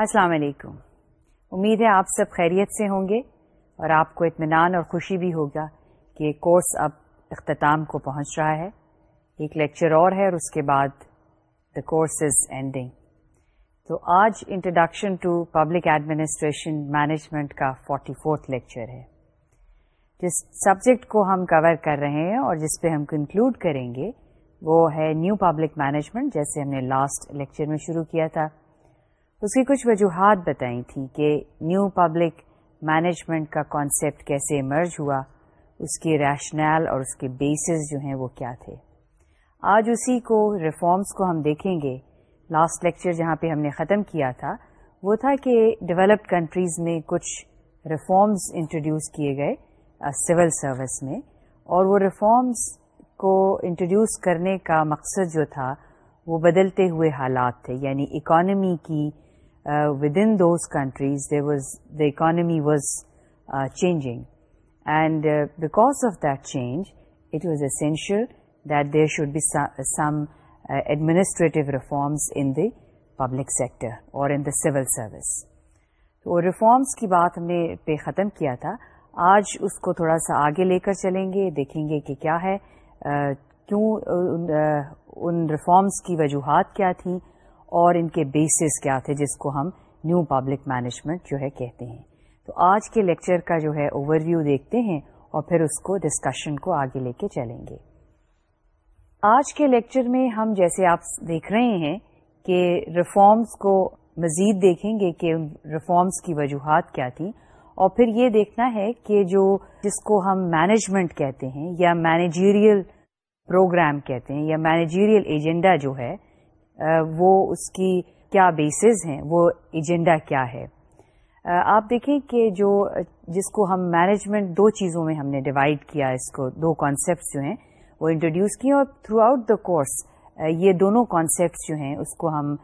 السلام علیکم امید ہے آپ سب خیریت سے ہوں گے اور آپ کو اطمینان اور خوشی بھی ہوگا کہ کورس اب اختتام کو پہنچ رہا ہے ایک لیکچر اور ہے اور اس کے بعد دا کورس از اینڈنگ تو آج introduction to public administration management کا فورٹی فورتھ لیکچر ہے جس سبجیکٹ کو ہم کور کر رہے ہیں اور جس پہ ہم کنکلوڈ کریں گے وہ ہے نیو پبلک مینجمنٹ جیسے ہم نے لاسٹ لیکچر میں شروع کیا تھا اس کی کچھ وجوہات بتائی تھیں کہ نیو پبلک مینجمنٹ کا کانسیپٹ کیسے ایمرج ہوا اس کے ریشنل اور اس کے بیسز جو ہیں وہ کیا تھے آج اسی کو ریفارمس کو ہم دیکھیں گے لاسٹ لیکچر جہاں پہ ہم نے ختم کیا تھا وہ تھا کہ ڈیولپڈ کنٹریز میں کچھ ریفارمز انٹروڈیوس کیے گئے سول سروس میں اور وہ ریفارمز کو انٹروڈیوس کرنے کا مقصد جو تھا وہ بدلتے ہوئے حالات تھے یعنی اکانومی کی with in those countries the was the economy was changing and because of that change it was essential that there should be some administrative reforms in the public sector اور ان دا سول سروس تو reforms کی بات ہم نے پہ ختم کیا تھا آج اس کو تھوڑا سا آگے لے کر چلیں گے دیکھیں گے کہ کیا ہے کیوں ان ریفارمز کی وجوہات کیا تھیں اور ان کے بیسس کیا تھے جس کو ہم نیو پبلک مینجمنٹ جو ہے کہتے ہیں تو آج کے لیکچر کا جو ہے اوور ویو دیکھتے ہیں اور پھر اس کو ڈسکشن کو آگے لے کے چلیں گے آج کے لیکچر میں ہم جیسے آپ دیکھ رہے ہیں کہ ریفارمس کو مزید دیکھیں گے کہ ریفارمس کی وجوہات کیا تھی اور پھر یہ دیکھنا ہے کہ جو جس کو ہم مینجمنٹ کہتے ہیں یا مینیجیریل پروگرام کہتے ہیں یا مینیجیریل ایجنڈا جو ہے وہ اس کی کیا بیسز ہیں وہ ایجنڈا کیا ہے آپ دیکھیں کہ جو جس کو ہم مینجمنٹ دو چیزوں میں ہم نے ڈیوائڈ کیا اس کو دو کانسیپٹس جو ہیں وہ انٹروڈیوس کیے اور تھرو آؤٹ دا کورس یہ دونوں کانسیپٹس جو ہیں اس کو ہم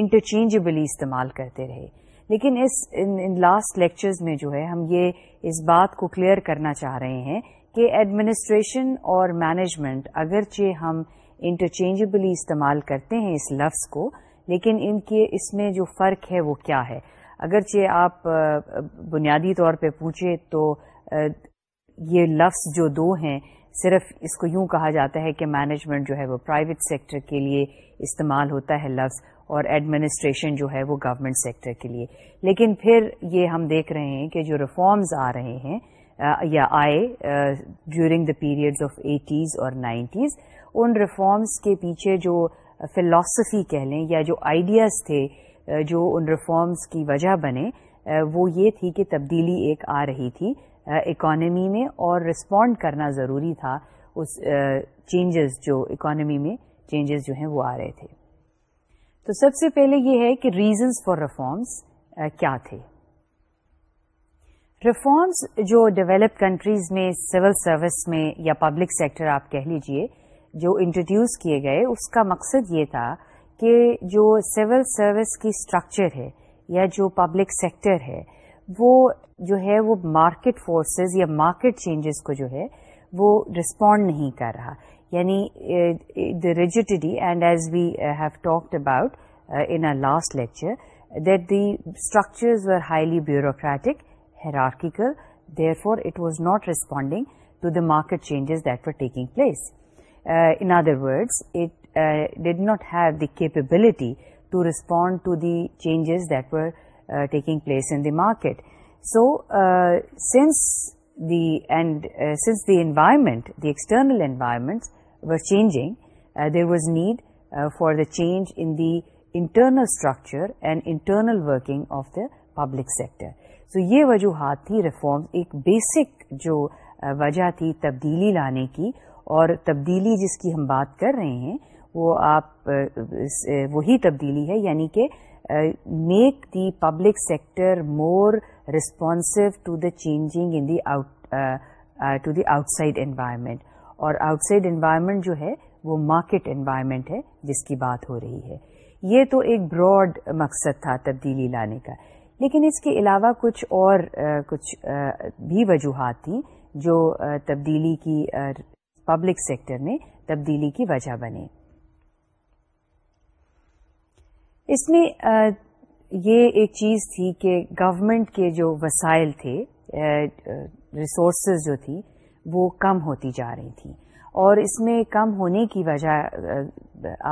انٹرچینجبلی استعمال کرتے رہے لیکن اس ان لاسٹ لیکچرز میں جو ہے ہم یہ اس بات کو کلیئر کرنا چاہ رہے ہیں کہ ایڈمنسٹریشن اور مینجمنٹ اگرچہ ہم انٹرچینجبلی استعمال کرتے ہیں اس لفظ کو لیکن ان کے اس میں جو فرق ہے وہ کیا ہے اگرچہ آپ بنیادی طور پہ پوچھے تو یہ لفظ جو دو ہیں صرف اس کو یوں کہا جاتا ہے کہ مینجمنٹ جو ہے وہ پرائیویٹ سیکٹر کے لیے استعمال ہوتا ہے لفظ اور ایڈمنسٹریشن جو ہے وہ گورنمنٹ سیکٹر کے لیے لیکن پھر یہ ہم دیکھ رہے ہیں کہ جو ریفارمز آ رہے ہیں یا آئے during the periods of eighties اور نائنٹیز ان ریفارمس کے پیچھے جو فلاسفی کہہ لیں یا جو آئیڈیاز تھے جو ان ریفارمس کی وجہ بنے وہ یہ تھی کہ تبدیلی ایک آ رہی تھی اکانومی میں اور رسپونڈ کرنا ضروری تھا اس چینجز جو اکانومی میں چینجز جو ہیں وہ آ رہے تھے تو سب سے پہلے یہ ہے کہ ریزنز فار ریفارمس کیا تھے ریفارمس جو ڈیولپ کنٹریز میں سول سروس میں یا پبلک سیکٹر آپ کہہ لیجئے جو انٹروڈیوس کیے گئے اس کا مقصد یہ تھا کہ جو سول سروس کی اسٹرکچر ہے یا جو پبلک سیکٹر ہے وہ جو ہے وہ مارکیٹ فورسز یا مارکیٹ چینجز کو جو ہے وہ رسپونڈ نہیں کر رہا یعنی the end as we have talked about in last lecture that the structures were highly bureaucratic hierarchical therefore it was not responding to the market changes that for taking place in other words it did not have the capability to respond to the changes that were taking place in the market so since the and since the the environment external environment were changing there was need for the change in the internal structure and internal working of the public sector so یہ وجوہات تھی reform ایک basic جو وجہ تھی تبدیلی لانے کی اور تبدیلی جس کی ہم بات کر رہے ہیں وہ آپ وہی تبدیلی ہے یعنی کہ make the public sector more responsive to the changing in the out to the outside environment or outside environment جو ہے وہ مارکیٹ انوائرمنٹ ہے جس کی بات ہو رہی ہے یہ تو ایک براڈ مقصد تھا تبدیلی لانے کا لیکن اس کے علاوہ کچھ اور کچھ بھی وجوہات تھیں جو تبدیلی کی پبلک سیکٹر میں تبدیلی کی وجہ بنے اس میں یہ ایک چیز تھی کہ گورمنٹ کے جو وسائل تھے ریسورسز جو تھی وہ کم ہوتی جا رہی تھیں اور اس میں کم ہونے کی وجہ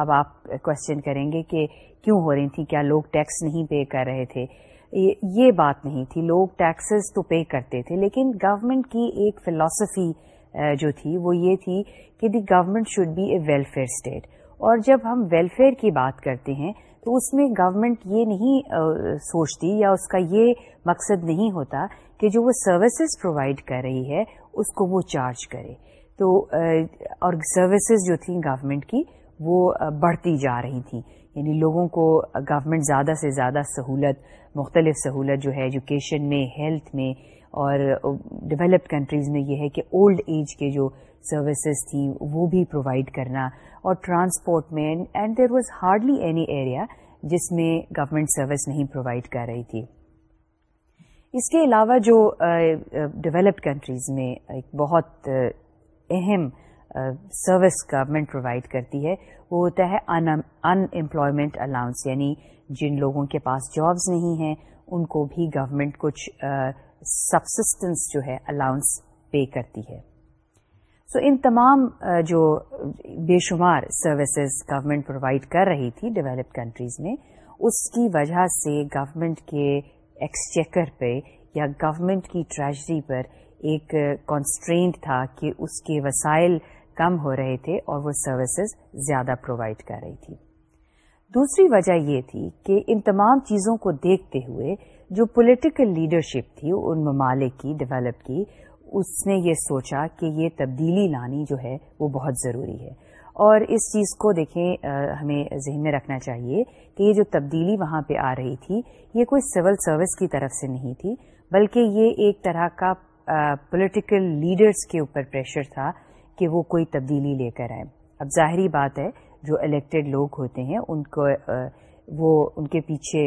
اب آپ کوشچن کریں گے کہ کیوں ہو رہی تھی کیا لوگ ٹیکس نہیں پے کر رہے تھے یہ بات نہیں تھی لوگ ٹیکسز تو پے کرتے تھے لیکن گورنمنٹ کی ایک فلسفی جو تھی وہ یہ تھی کہ the government should be a welfare state اور جب ہم ویلفیئر کی بات کرتے ہیں تو اس میں گورمنٹ یہ نہیں سوچتی یا اس کا یہ مقصد نہیں ہوتا کہ جو وہ سروسز پرووائڈ کر رہی ہے اس کو وہ چارج کرے تو اور سروسز جو تھیں گورنمنٹ کی وہ بڑھتی جا رہی تھیں یعنی لوگوں کو گورنمنٹ زیادہ سے زیادہ سہولت مختلف سہولت جو ہے ایجوکیشن میں ہیلتھ میں اور ڈیولپڈ کنٹریز میں یہ ہے کہ اولڈ ایج کے جو سروسز تھیں وہ بھی پرووائڈ کرنا اور ٹرانسپورٹ میں and there was hardly any area جس میں گورمنٹ سروس نہیں پرووائڈ کر رہی تھی اس کے علاوہ جو ڈیولپڈ کنٹریز میں ایک بہت اہم سروس گورمنٹ پرووائڈ کرتی ہے وہ ہوتا ہے امپلائمنٹ الاؤنس یعنی جن لوگوں کے پاس جابس نہیں ہیں ان کو بھی گورمنٹ کچھ سبسٹنس جو ہے الاؤنس پے کرتی ہے سو so ان تمام جو بے شمار سروسز گورمنٹ پرووائڈ کر رہی تھی ڈیولپڈ کنٹریز میں اس کی وجہ سے گورمنٹ کے ایکسچیکر پہ یا گورنمنٹ کی ٹریجری پر ایک کانسٹرینٹ تھا کہ اس کے وسائل کم ہو رہے تھے اور وہ سروسز زیادہ پرووائڈ کر رہی تھی دوسری وجہ یہ تھی کہ ان تمام چیزوں کو دیکھتے ہوئے جو پولیٹیکل لیڈرشپ تھی ان ممالک کی ڈیولپ کی اس نے یہ سوچا کہ یہ تبدیلی لانی جو ہے وہ بہت ضروری ہے اور اس چیز کو دیکھیں ہمیں ذہن میں رکھنا چاہیے کہ یہ جو تبدیلی وہاں پہ آ رہی تھی یہ کوئی سول سروس کی طرف سے نہیں تھی بلکہ یہ ایک طرح کا پولیٹیکل لیڈرز کے اوپر پریشر تھا کہ وہ کوئی تبدیلی لے کر آئیں اب ظاہری بات ہے جو الیکٹڈ لوگ ہوتے ہیں ان کو وہ ان کے پیچھے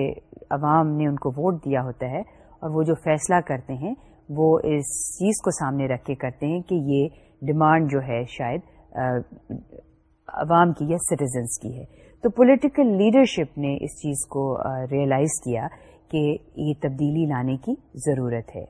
عوام نے ان کو ووٹ دیا ہوتا ہے اور وہ جو فیصلہ کرتے ہیں وہ اس چیز کو سامنے رکھ کے کرتے ہیں کہ یہ ڈیمانڈ جو ہے شاید عوام کی یا سٹیزنس کی ہے تو پولیٹیکل لیڈرشپ نے اس چیز کو ریئلائز کیا کہ یہ تبدیلی لانے کی ضرورت ہے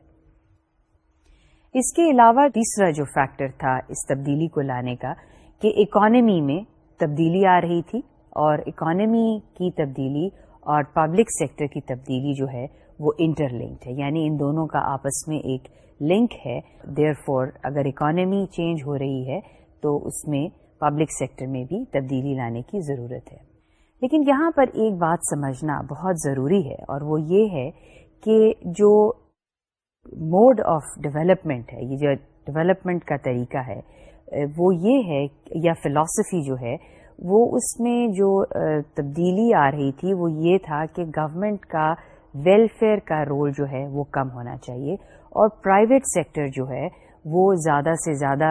اس کے علاوہ تیسرا جو فیکٹر تھا اس تبدیلی کو لانے کا کہ اکانمی میں تبدیلی آ رہی تھی اور اکانمی کی تبدیلی اور پبلک سیکٹر کی تبدیلی جو ہے وہ انٹر لنکڈ ہے یعنی ان دونوں کا آپس میں ایک لنک ہے دیئر فور اگر اکانومی چینج ہو رہی ہے تو اس میں پبلک سیکٹر میں بھی تبدیلی لانے کی ضرورت ہے لیکن یہاں پر ایک بات سمجھنا بہت ضروری ہے اور وہ یہ ہے کہ جو موڈ آف ڈویلپمنٹ ہے یہ جو ڈویلپمنٹ کا طریقہ ہے وہ یہ ہے یا فلاسفی جو ہے وہ اس میں جو تبدیلی آ رہی تھی وہ یہ تھا کہ گورمنٹ کا ویلفیئر کا رول جو ہے وہ کم ہونا چاہیے اور پرائیویٹ سیکٹر جو ہے وہ زیادہ سے زیادہ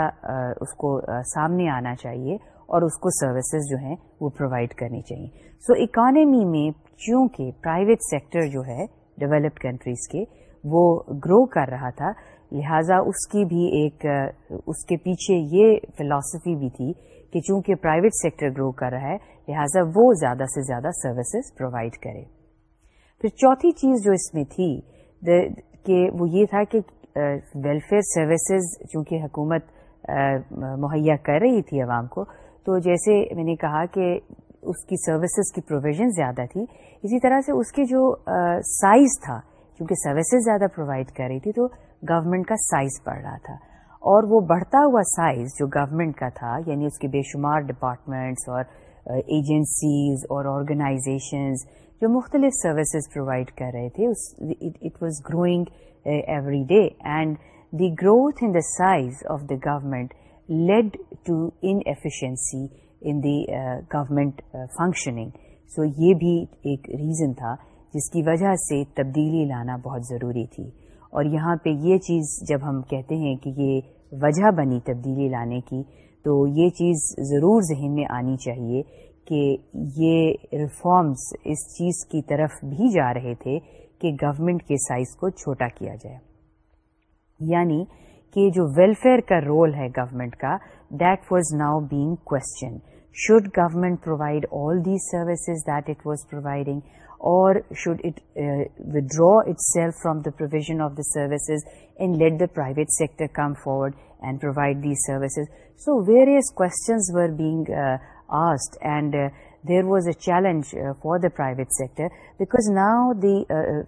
اس کو سامنے آنا چاہیے اور اس کو سروسز جو ہیں وہ پرووائڈ کرنی چاہیے سو so, اکانمی میں چونکہ پرائیویٹ سیکٹر جو ہے ڈیولپڈ کنٹریز کے وہ گرو کر رہا تھا لہذا اس کی بھی ایک اس کے پیچھے یہ فلاسفی بھی تھی کہ چونکہ پرائیویٹ سیکٹر گرو کر رہا ہے لہٰذا وہ زیادہ سے زیادہ سروسز پرووائڈ کرے پھر چوتھی چیز جو اس میں تھی کہ وہ یہ تھا کہ ویلفیئر سروسز چونکہ حکومت مہیا کر رہی تھی عوام کو تو جیسے میں نے کہا کہ اس کی سروسز کی پروویژن زیادہ تھی اسی طرح سے اس کے جو سائز تھا کیونکہ سروسز زیادہ پرووائڈ کر رہی تھی تو گورنمنٹ کا سائز بڑھ رہا تھا اور وہ بڑھتا ہوا سائز جو گورنمنٹ کا تھا یعنی اس کے بے شمار ڈپارٹمنٹس اور ایجنسیز اور آرگنائزیشنز جو مختلف سروسز پرووائڈ کر رہے تھے it was growing every day and the growth in the size of the government led to inefficiency in the government functioning so یہ بھی ایک ریزن تھا جس کی وجہ سے تبدیلی لانا بہت ضروری تھی اور یہاں پہ یہ چیز جب ہم کہتے ہیں کہ یہ وجہ بنی تبدیلی لانے کی تو یہ چیز ضرور ذہن میں آنی چاہیے کہ یہ ریفارمز اس چیز کی طرف بھی جا رہے تھے کہ گورنمنٹ کے سائز کو چھوٹا کیا جائے یعنی کہ جو ویلفیئر کا رول ہے گورنمنٹ کا that was now being question should government provide all these services that it was providing or should it uh, withdraw itself from the provision of the services and let the private sector come forward and provide these services? So various questions were being uh, asked, and uh, there was a challenge for the private sector, because now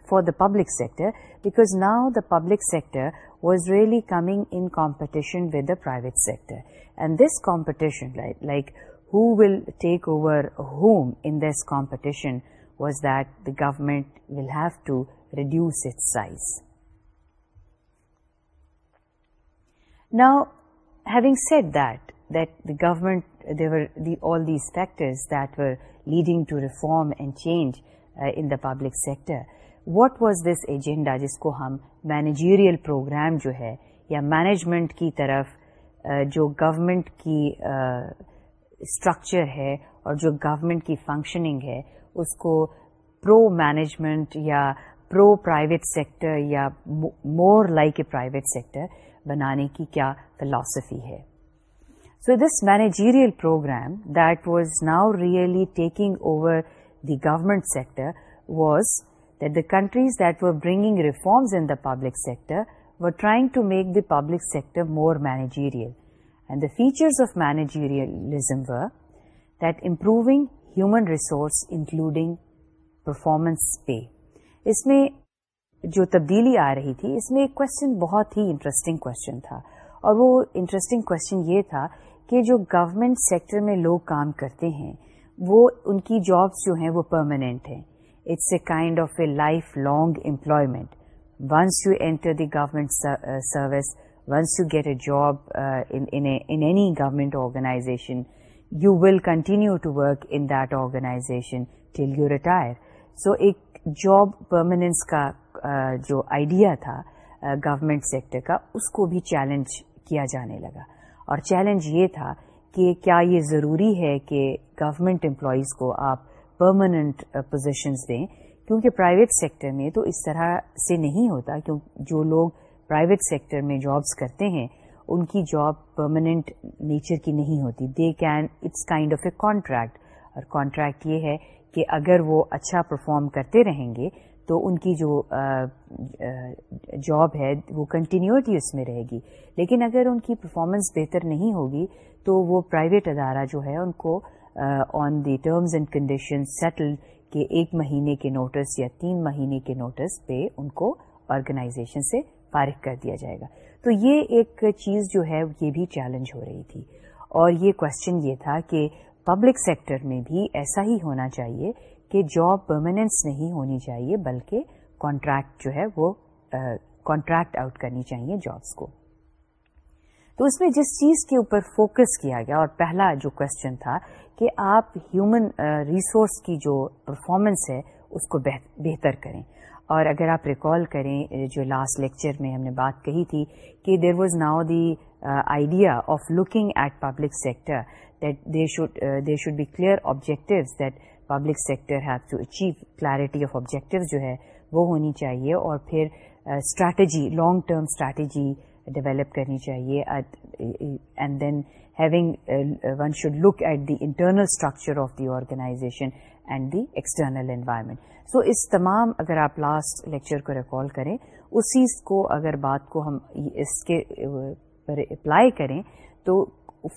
for the public sector, because now the public sector was really coming in competition with the private sector. And this competition, right, like who will take over whom in this competition, was that the government will have to reduce now having set that that the government دیورٹر leading to reform and change in the public sector what was this agenda جس کو ہم managerial programme جو ہے یا management کی طرف جو government کی اسٹرکچر ہے اور جو گورمنٹ کی فنکشننگ ہے اس کو پرو مینجمنٹ یا پرو پرائیویٹ سیکٹر یا more like a private sector بنانے کی کیا فلاسفی ہے so this managerial program that was now really taking over the government sector was the countries that were bring reforms in the public sector were trying to make the public sector more managerial and the features of managerialism were the improving human resource including performance pay اس میں جو تبدیلی آ رہی تھی اس میں ایک question بہت ہی interesting question تھا اور وہ انٹرسٹنگ کوشچن یہ تھا کہ جو گورمنٹ سیکٹر میں لوگ کام کرتے ہیں وہ ان کی جابس جو ہیں وہ پرماننٹ ہیں it's a kind of a life long employment once you enter the government service once you get a job any government organization you will continue to work in that organization till you retire so ایک job permanence کا جو idea تھا government sector کا اس کو بھی challenge کیا جانے لگا اور چیلنج یہ تھا کہ کیا یہ ضروری ہے کہ گورمنٹ امپلائیز کو آپ پرماننٹ پوزیشنز دیں کیونکہ پرائیویٹ سیکٹر میں تو اس طرح سے نہیں ہوتا کیوں جو لوگ پرائیویٹ سیکٹر میں جابس کرتے ہیں ان کی جاب پرماننٹ نیچر کی نہیں ہوتی they can it's kind of a contract اور کانٹریکٹ یہ ہے کہ اگر وہ اچھا پرفارم کرتے رہیں گے تو ان کی جو جاب ہے وہ کنٹینیوٹی اس میں رہے گی لیکن اگر ان کی پرفارمنس بہتر نہیں ہوگی تو وہ پرائیویٹ ادارہ جو ہے ان کو on the terms and condition settle کے ایک مہینے کے نوٹس یا تین مہینے کے نوٹس پہ ان کو آرگنائزیشن سے فارغ کر دیا جائے گا تو یہ ایک چیز جو ہے یہ بھی چیلنج ہو رہی تھی اور یہ کوشچن یہ تھا کہ پبلک سیکٹر میں بھی ایسا ہی ہونا چاہیے کہ جاب پرماننس نہیں ہونی چاہیے بلکہ کانٹریکٹ جو ہے وہ کانٹریکٹ آؤٹ کرنی چاہیے جابس کو تو اس میں جس چیز کے اوپر فوکس کیا گیا اور پہلا جو کوشچن تھا کہ آپ ہیومن ریسورس کی جو پرفارمنس ہے اس کو بہتر کریں اور اگر آپ ریکال کریں جو لاسٹ لیکچر میں ہم نے بات کہی تھی کہ there was now the idea of looking at public sector that there should there should be clear objectives that public sector have to achieve clarity of objective جو ہے وہ ہونی چاہیے اور پھر strategy long term strategy develop کرنی چاہیے and then having one should look at the internal structure of the organization and the external environment so so, اس تمام اگر آپ لاسٹ لیکچر کو ریکال کریں اسی کو اگر بات کو ہم اس کے پر اپلائی کریں تو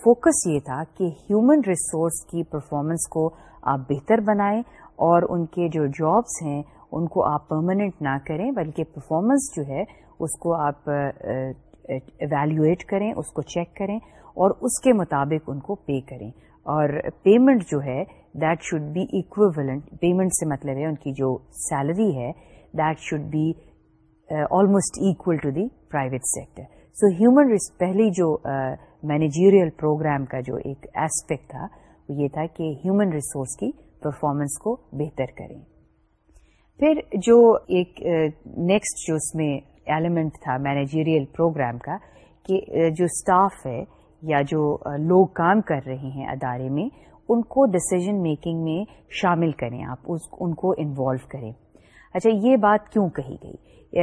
فوکس یہ تھا کہ ہیومن ریسورس کی پرفارمنس کو آپ بہتر بنائیں اور ان کے جو جابس ہیں ان کو آپ پرماننٹ نہ کریں بلکہ پرفارمنس جو ہے اس کو آپ ایویلیویٹ کریں اس کو چیک کریں اور اس کے مطابق ان کو پے کریں اور پیمنٹ جو ہے that should be equivalent payment سے مطلب ہے ان کی جو سیلری ہے that should be almost equal to the private sector so human پہلی جو مینیجیریل uh, پروگرام کا جو ایک ایسپیکٹ تھا وہ یہ تھا کہ ہیومن ریسورس کی پرفارمنس کو بہتر کریں پھر جو ایک نیکسٹ uh, جو اس میں ایلیمنٹ تھا مینیجیریل پروگرام کا کہ uh, جو اسٹاف ہے یا جو لوگ کام کر رہے ہیں ادارے میں ان کو ڈسیزن میکنگ میں شامل کریں آپ اس ان کو انوالو کریں اچھا یہ بات کیوں کہی گئی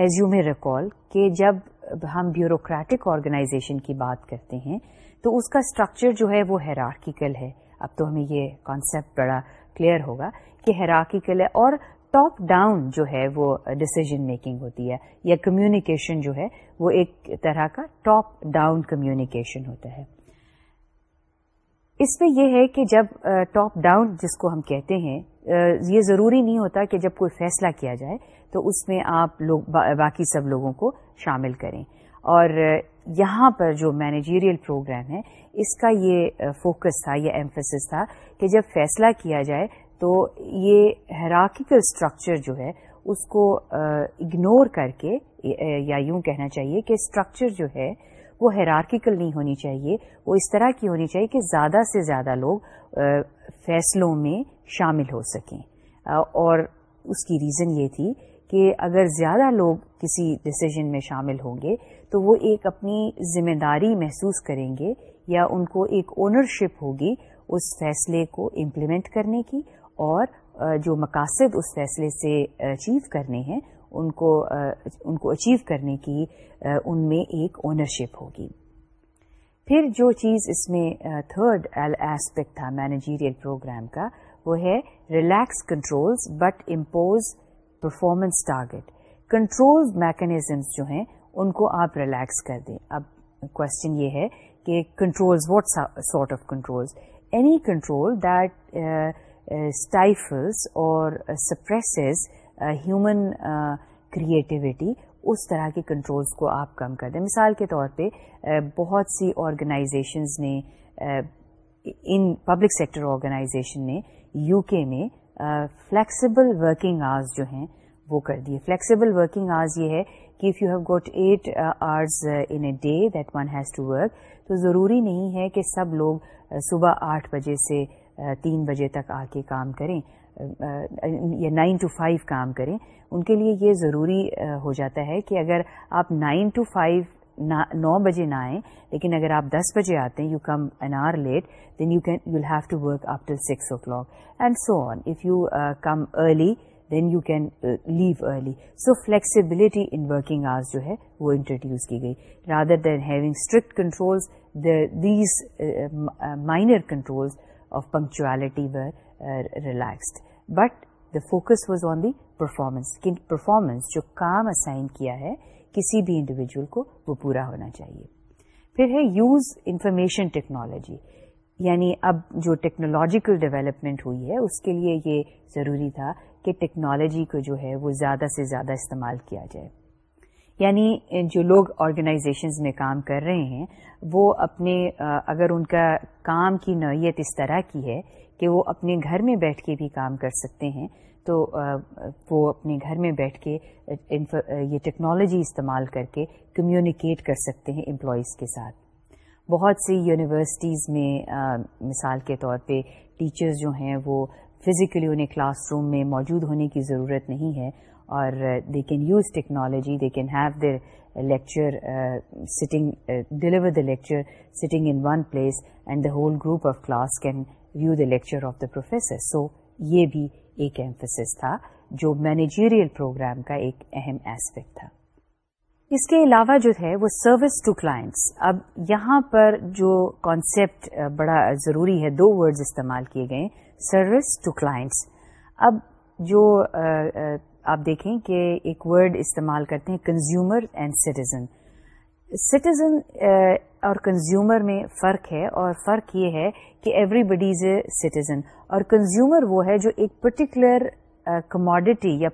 ایز یو مے ریکال کہ جب ہم بیوروکریٹک آرگنائزیشن کی بات کرتے ہیں تو اس کا اسٹرکچر جو ہے وہ ہیراکیکل ہے اب تو ہمیں یہ کانسیپٹ بڑا کلیئر ہوگا کہ ہیراکیکل ہے اور ٹاپ ڈاؤن جو ہے وہ ڈسیزن میکنگ ہوتی ہے یا کمیونیکیشن جو ہے وہ ایک طرح کا ٹاپ ڈاؤن کمیونیکیشن ہوتا ہے اس میں یہ ہے کہ جب ٹاپ ڈاؤن جس کو ہم کہتے ہیں یہ ضروری نہیں ہوتا کہ جب کوئی فیصلہ کیا جائے تو اس میں آپ لوگ باقی سب لوگوں کو شامل کریں اور یہاں پر جو مینیجیریل پروگرام ہے اس کا یہ فوکس تھا یہ ایمفسس تھا کہ جب فیصلہ کیا جائے تو یہ ہیراکیکل اسٹرکچر جو ہے اس کو اگنور کر کے یا یوں کہنا چاہیے کہ اسٹرکچر جو ہے وہ ہیرارکیکل نہیں ہونی چاہیے وہ اس طرح کی ہونی چاہیے کہ زیادہ سے زیادہ لوگ فیصلوں میں شامل ہو سکیں اور اس کی ریزن یہ تھی کہ اگر زیادہ لوگ کسی ڈسیزن میں شامل ہوں گے تو وہ ایک اپنی ذمہ داری محسوس کریں گے یا ان کو ایک اونرشپ ہوگی اس فیصلے کو امپلیمنٹ کرنے کی اور جو مقاصد اس فیصلے سے اچیو کرنے ہیں ان کو ان کو اچیو کرنے کی ان میں ایک اونرشپ ہوگی پھر جو چیز اس میں تھرڈ ایسپیکٹ تھا مینیجیریل پروگرام کا وہ ہے relax control but impose performance target control mechanisms جو ہیں ان کو آپ ریلیکس کر دیں اب کوشچن یہ ہے کہ control what sort of control any control that stifles or suppresses human creativity اس طرح کے کنٹرولز کو آپ کم کر دیں مثال کے طور پہ بہت سی آرگنائزیشنز نے ان پبلک سیکٹر آرگنائزیشن نے یو کے میں فلیکسیبل ورکنگ آرز جو ہیں وہ کر دیے فلیکسیبل ورکنگ آرز یہ ہے کہ if you have got eight hours in a day that one has to work تو ضروری نہیں ہے کہ سب لوگ صبح آٹھ بجے سے تین بجے تک آ کے کام کریں یا نائن ٹو فائیو کام کریں ان کے لیے یہ ضروری ہو جاتا ہے کہ اگر آپ نائن ٹو فائیو نو بجے نہ آئیں لیکن اگر آپ دس بجے آتے ہیں you come in are late then you can you have to work آپ till six o'clock and so on if you come early then you can leave early so flexibility in working hours جو ہے وہ introduce کی گئی rather than having strict controls these minor controls of punctuality work relaxed but the focus was on the performance کی performance جو کام assign کیا ہے کسی بھی انڈیویجول کو وہ پورا ہونا چاہیے پھر ہے یوز انفارمیشن ٹیکنالوجی یعنی اب جو ٹیکنالوجیکل ڈیولپمنٹ ہوئی ہے اس کے لیے یہ ضروری تھا کہ ٹیکنالوجی کو جو ہے وہ زیادہ سے زیادہ استعمال کیا جائے یعنی جو لوگ آرگنائزیشنز میں کام کر رہے ہیں وہ اپنے uh, اگر ان کا کام کی نوعیت اس طرح کی ہے کہ وہ اپنے گھر میں بیٹھ کے بھی کام کر سکتے ہیں تو وہ اپنے گھر میں بیٹھ کے یہ ٹیکنالوجی استعمال کر کے کمیونیکیٹ کر سکتے ہیں امپلائیز کے ساتھ بہت سی یونیورسٹیز میں مثال کے طور پہ ٹیچرز جو ہیں وہ فزیکلی انہیں کلاس روم میں موجود ہونے کی ضرورت نہیں ہے اور they can use technology they can have their lecture sitting deliver the lecture sitting in one place and the whole group of class can view the lecture of the professor so یہ بھی ایک emphasis تھا جو managerial programme کا ایک اہم aspect تھا اس کے علاوہ جو ہے وہ سروس ٹو کلائنٹس اب یہاں پر جو کانسیپٹ بڑا ضروری ہے دو ورڈز استعمال کیے گئے سروس ٹو کلائنٹس اب جو آپ دیکھیں کہ ایک ورڈ استعمال کرتے ہیں consumer and citizen citizen uh, اور کنزیومر میں فرق ہے اور فرق یہ ہے کہ everybody is a citizen اور کنزیومر وہ ہے جو ایک پرٹیکولر کموڈیٹی uh, یا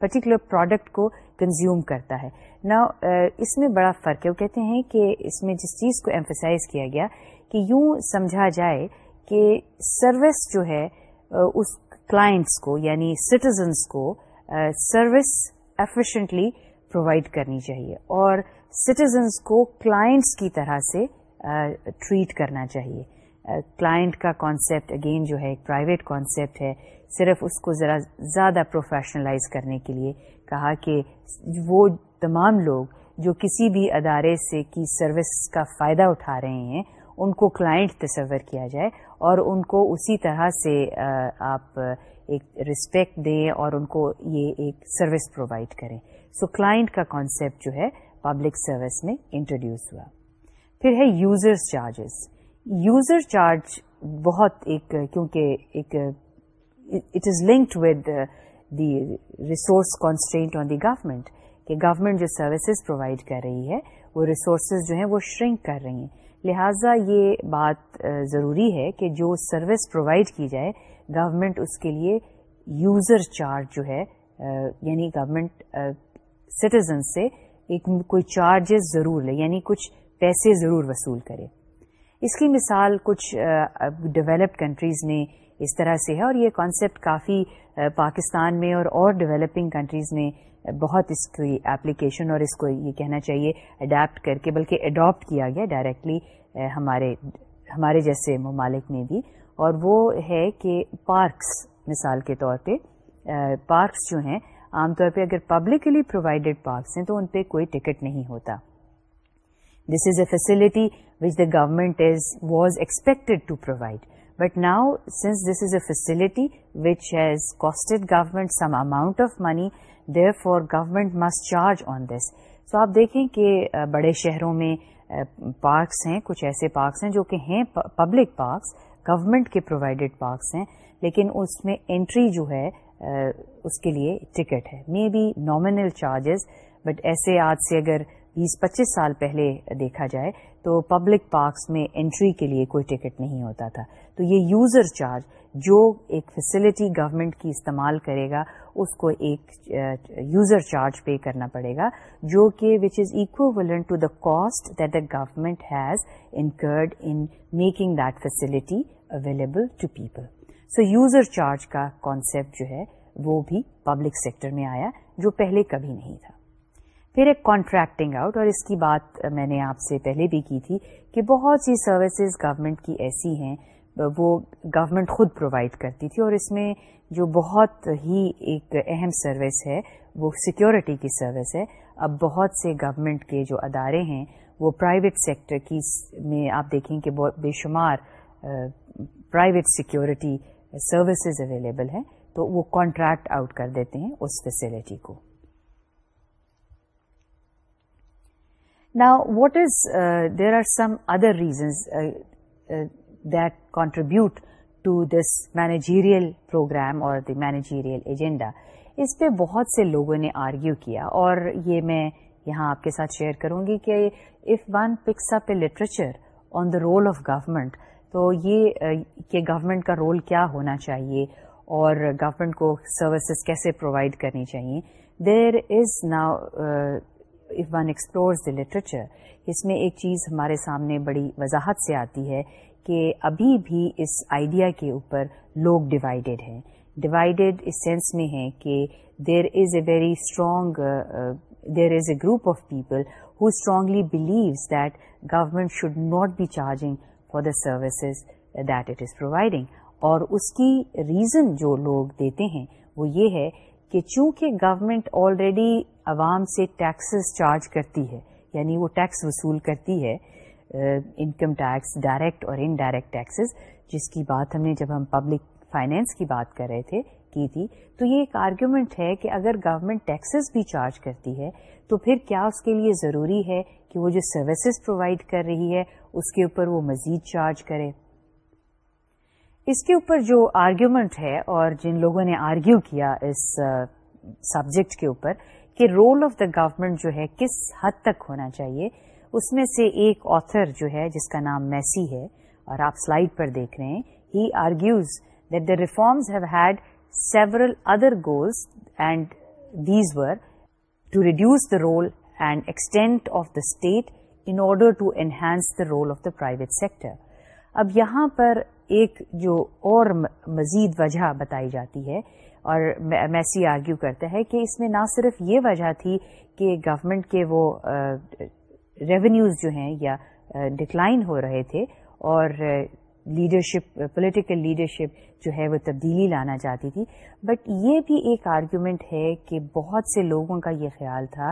پرٹیکولر پروڈکٹ کو کنزیوم کرتا ہے نا uh, اس میں بڑا فرق ہے وہ کہتے ہیں کہ اس میں جس چیز کو ایمفسائز کیا گیا کہ یوں سمجھا جائے کہ سروس جو ہے اس کلائنٹس کو یعنی سٹیزنس کو سروس ایفیشینٹلی پرووائڈ کرنی چاہیے اور سٹیزنس کو کلائنٹس کی طرح سے ٹریٹ کرنا چاہیے کلائنٹ کا کانسیپٹ اگین جو ہے ایک پرائیویٹ کانسیپٹ ہے صرف اس کو ذرا زیادہ پروفیشنلائز کرنے کے لیے کہا کہ وہ تمام لوگ جو کسی بھی ادارے سے کی سروس کا فائدہ اٹھا رہے ہیں ان کو کلائنٹ تصور کیا جائے اور ان کو اسی طرح سے آپ ایک رسپیکٹ دیں اور ان کو یہ ایک سروس پرووائڈ کریں سو کلائنٹ کا کانسیپٹ جو ہے پبلک سروس میں انٹروڈیوس ہوا پھر ہے یوزر چارجز یوزر چارج بہت ایک کیونکہ ایک it is linked with the resource constant on the government کہ گورمنٹ جو سروسز پرووائڈ کر رہی ہے وہ ریسورسز جو ہیں وہ شرنک کر رہی ہیں لہٰذا یہ بات ضروری ہے کہ جو سروس پرووائڈ کی جائے گورمنٹ اس کے لیے یوزر چارج جو ہے یعنی گورمنٹ سٹیزن سے ایک کوئی چارجز ضرور لے یعنی کچھ پیسے ضرور وصول کرے اس کی مثال کچھ ڈیولپڈ کنٹریز میں اس طرح سے ہے اور یہ کانسیپٹ کافی پاکستان میں اور اور ڈیولپنگ کنٹریز میں بہت اس کی اپلیکیشن اور اس کو یہ کہنا چاہیے اڈیپٹ کر کے بلکہ اڈاپٹ کیا گیا ڈائریکٹلی ہمارے ہمارے جیسے ممالک میں بھی اور وہ ہے کہ پارکس مثال کے طور پہ پارکس جو ہیں عام طور پہ اگر پبلکلی پرووائڈیڈ پارکس ہیں تو ان پہ کوئی ٹکٹ نہیں ہوتا this is a facility which the government is was expected to provide but now since this is a facility which has costed government some amount of money therefore government must charge on this so آپ دیکھیں کہ بڑے شہروں میں parks ہیں کچھ ایسے parks ہیں جو کہ ہیں پبلک پارکس گورمنٹ کے پرووائڈیڈ پارکس ہیں لیکن اس میں انٹری جو ہے اس کے لیے ٹکٹ ہے may be nominal charges but ایسے آج سے اگر بیس پچیس سال پہلے دیکھا جائے تو پبلک پارکس میں انٹری کے لیے کوئی ٹکٹ نہیں ہوتا تھا تو یہ یوزر چارج جو ایک فیسلٹی گورنمنٹ کی استعمال کرے گا اس کو ایک یوزر چارج پے کرنا پڑے گا جو کہ which is equal to the cost that the government has incurred in making that facility available to people so user charge کا کانسیپٹ جو ہے وہ بھی پبلک سیکٹر میں آیا جو پہلے کبھی نہیں تھا پھر ایک کانٹریکٹنگ آؤٹ اور اس کی بات میں نے آپ سے پہلے بھی کی تھی کہ بہت سی سروسز گورنمنٹ کی ایسی ہیں وہ گورنمنٹ خود پرووائڈ کرتی تھی اور اس میں جو بہت ہی ایک اہم سروس ہے وہ سیکیورٹی کی سروس ہے اب بہت سے گورنمنٹ کے جو ادارے ہیں وہ پرائیویٹ سیکٹر کی میں آپ دیکھیں کہ بے شمار پرائیویٹ سیکیورٹی سروسز اویلیبل ہیں تو وہ کانٹریکٹ آؤٹ کر دیتے ہیں اس فیسلٹی کو نا what is there are some other reasons that contribute to this managerial program اور دی مینیجیریل ایجنڈا اس پہ بہت سے لوگوں نے آرگیو کیا اور یہ میں یہاں آپ کے ساتھ شیئر کروں گی کہ if one picks up a literature on the role of government تو یہ کہ گورنمنٹ کا رول کیا ہونا چاہیے اور گورنمنٹ کو سروسز کیسے پرووائڈ کرنی چاہیے there is now if one explores the literature اس میں ایک چیز ہمارے سامنے بڑی وضاحت سے آتی ہے کہ ابھی بھی اس آئیڈیا کے اوپر لوگ ڈیوائڈیڈ ہیں ڈیوائڈیڈ اس سینس میں ہیں کہ there is a very strong there is a group of people who strongly believes that government should not be charging for the services that it is providing اور اس کی ریزن جو لوگ دیتے ہیں وہ یہ ہے کہ چونکہ گورمنٹ آلریڈی عوام سے ٹیکسز چارج کرتی ہے یعنی وہ ٹیکس وصول کرتی ہے انکم ٹیکس ڈائریکٹ اور انڈائریکٹ ٹیکسز جس کی بات ہم نے جب ہم پبلک فائنینس کی بات کر رہے تھے کی تھی تو یہ ایک آرگیومنٹ ہے کہ اگر گورنمنٹ ٹیکسز بھی چارج کرتی ہے تو پھر کیا اس کے لیے ضروری ہے کہ وہ جو سروسز پرووائڈ کر رہی ہے اس کے اوپر وہ مزید چارج کرے اس کے اوپر جو آرگیومنٹ ہے اور جن لوگوں نے آرگیو کیا اس سبجیکٹ کے اوپر کہ رول آف دا گورمنٹ جو ہے کس حد تک ہونا چاہیے اس میں سے ایک آتھر جو ہے جس کا نام میسی ہے اور آپ سلائڈ پر دیکھ رہے ہیں he argues that the reforms have had several other goals and these were to reduce the role and extent of the state in order to enhance the role of the private sector. اب یہاں پر ایک جو اور مزید وجہ بتائی جاتی ہے اور میسی آرگیو کرتا ہے کہ اس میں نہ صرف یہ وجہ تھی کہ گورنمنٹ کے وہ ریونیوز جو ہیں یا ڈکلائن ہو رہے تھے اور لیڈرشپ پولیٹیکل لیڈرشپ جو ہے وہ تبدیلی لانا چاہتی تھی بٹ یہ بھی ایک آرگیومنٹ ہے کہ بہت سے لوگوں کا یہ خیال تھا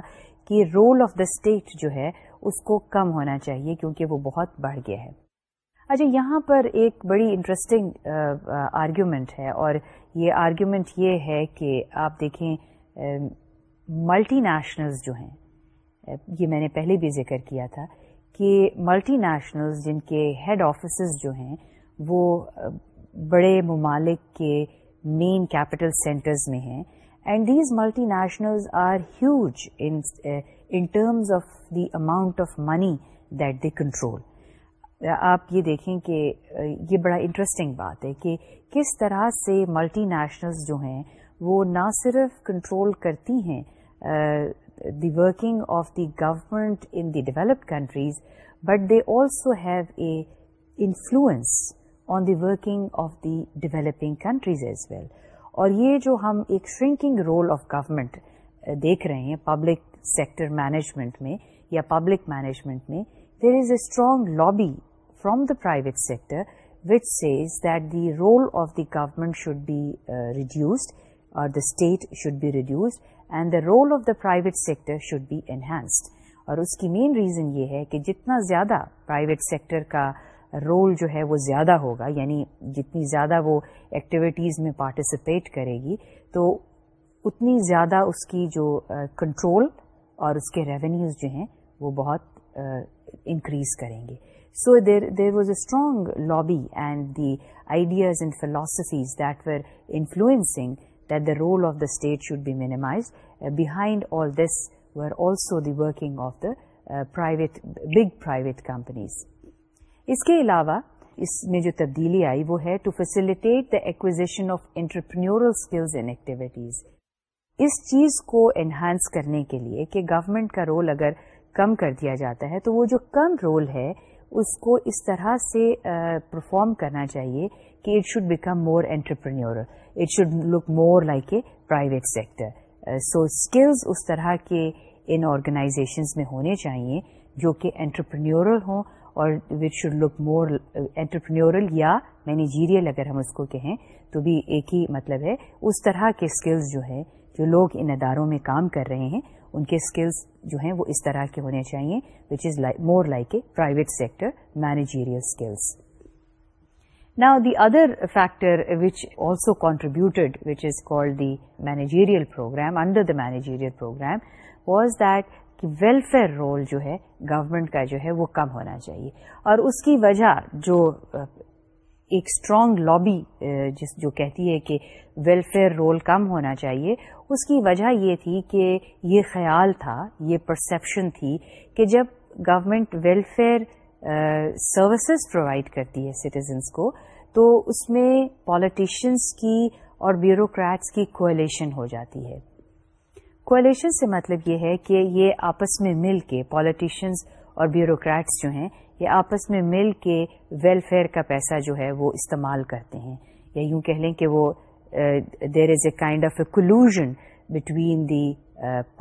کہ رول آف دا اسٹیٹ جو ہے اس کو کم ہونا چاہیے کیونکہ وہ بہت بڑھ گیا ہے اچھا یہاں پر ایک بڑی انٹرسٹنگ آرگیومنٹ uh, uh, ہے اور یہ آرگیومنٹ یہ ہے کہ آپ دیکھیں ملٹی um, نیشنلز جو ہیں uh, یہ میں نے پہلے بھی ذکر کیا تھا کہ ملٹی نیشنلز جن کے ہیڈ آفیسز جو ہیں وہ بڑے ممالک کے مین کیپٹل سینٹرز میں ہیں and these multinationals are huge in terms of the amount of money that they control آپ یہ دیکھیں کہ یہ بڑا انٹرسٹنگ بات ہے کہ کس طرح سے ملٹی نیشنلز جو ہیں وہ نہ صرف کنٹرول کرتی ہیں the working of the government in the developed countries but they also have a influence on the working of the developing countries as well اور یہ جو ہم ایک شرکنگ رول آف گورمنٹ دیکھ رہے ہیں پبلک سیکٹر مینجمنٹ میں یا پبلک مینجمنٹ میں there is a strong lobby from the private sector which says that the role of the government should be reduced اور the state should be reduced and the role of the private sector should be enhanced اور اس کی main reason یہ ہے کہ جتنا زیادہ private sector کا رول جو ہے وہ زیادہ ہوگا یعنی جتنی زیادہ وہ ایکٹیویٹیز میں پارٹیسپیٹ کرے گی تو اتنی زیادہ اس کی جو کنٹرول اور اس کے ریونیوز جو ہیں وہ بہت انکریز کریں گے so there there was a strong lobby and the ideas and philosophies that were influencing role of should state should be minimize behind all this also also the working of the private big private companies اس کے علاوہ اس میں جو تبدیلی آئی وہ ہے to facilitate the acquisition of entrepreneurial skills and activities اس چیز کو انہانس کرنے کے لیے کہ گورمنٹ کا رول اگر کم کر دیا جاتا ہے تو وہ جو کم رول ہے اس کو اس طرح سے پرفارم کرنا چاہیے کہ it should become more entrepreneur it should look more like a private sector so skills اس طرح کے ان آرگنائزیشنز میں ہونے چاہیے جو کہ انٹرپرینیورل ہوں اور what should look more entrepreneurial یا مینیجیریل اگر ہم اس کو کہیں تو بھی ایک ہی مطلب ہے اس طرح کے اسکلز جو ہے جو لوگ ان اداروں میں کام کر رہے ہیں ان کے اسکلز جو ہیں وہ اس طرح کے ہونے چاہیے which is more like a private sector managerial skills نا the other factor which also contributed which is call the managerial program under the managerial program was that welfare role جو ہے گورنمنٹ کا جو ہے وہ کم ہونا چاہیے اور اس کی وجہ جو ایک اسٹرانگ لابی جس جو کہتی ہے کہ ویلفیئر رول کم ہونا چاہیے اس کی وجہ یہ تھی کہ یہ خیال تھا یہ پرسیپشن تھی کہ جب گورنمنٹ ویلفیئر سروسز پرووائڈ کرتی ہے سٹیزنس کو تو اس میں پالیٹیشینس کی اور بیوروکریٹس کی کولیشن ہو جاتی ہے کولیشن سے مطلب یہ ہے کہ یہ آپس میں مل کے پالیٹیشینس اور بیوروکریٹس جو ہیں یہ آپس میں مل کے ویلفیئر کا پیسہ جو ہے وہ استعمال کرتے ہیں یا یوں کہہ لیں کہ وہ there is a kind of a collusion between the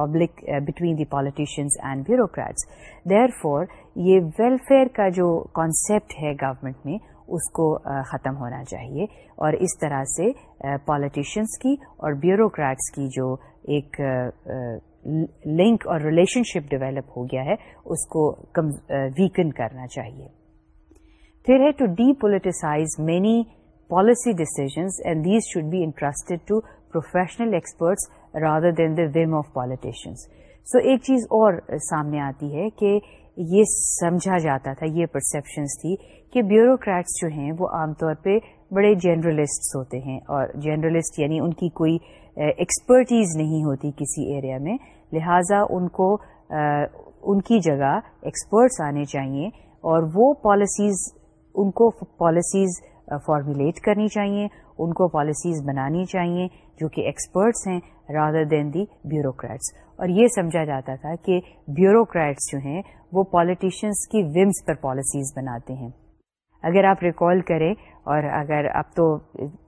public between the politicians and bureaucrats therefore یہ ویلفیئر کا جو کانسیپٹ ہے گورنمنٹ میں اس کو ختم ہونا چاہیے اور اس طرح سے پالیٹیشینس کی اور بیوروکریٹس کی جو ایک لنک اور ریلیشن شپ ڈیولپ ہو گیا ہے اس کو کم ویکن کرنا چاہیے پھر ہے to depoliticise many policy decisions and these should be interested to professional experts rather than the whim of politicians so ایک چیز اور سامنے آتی ہے کہ یہ سمجھا جاتا تھا یہ پرسپشنس تھی کہ بیوروکریٹس جو ہیں وہ عام طور پہ بڑے جنرلسٹ ہوتے ہیں اور جنرلسٹ یعنی ان کی کوئی ایکسپرٹیز نہیں ہوتی کسی ایریا میں لہذا ان کو ان کی جگہ ایکسپرٹس آنے چاہیے اور وہ پالیسیز ان کو پالیسیز فارمولیٹ کرنی چاہیے ان کو پالیسیز بنانی چاہیے جو کہ ایکسپرٹس ہیں رادر دین دی بیوروکریٹس اور یہ سمجھا جاتا تھا کہ بیوروکریٹس جو ہیں وہ پالیٹیشینس کی ومس پر پالیسیز بناتے ہیں اگر آپ ریکال کریں اور اگر اب تو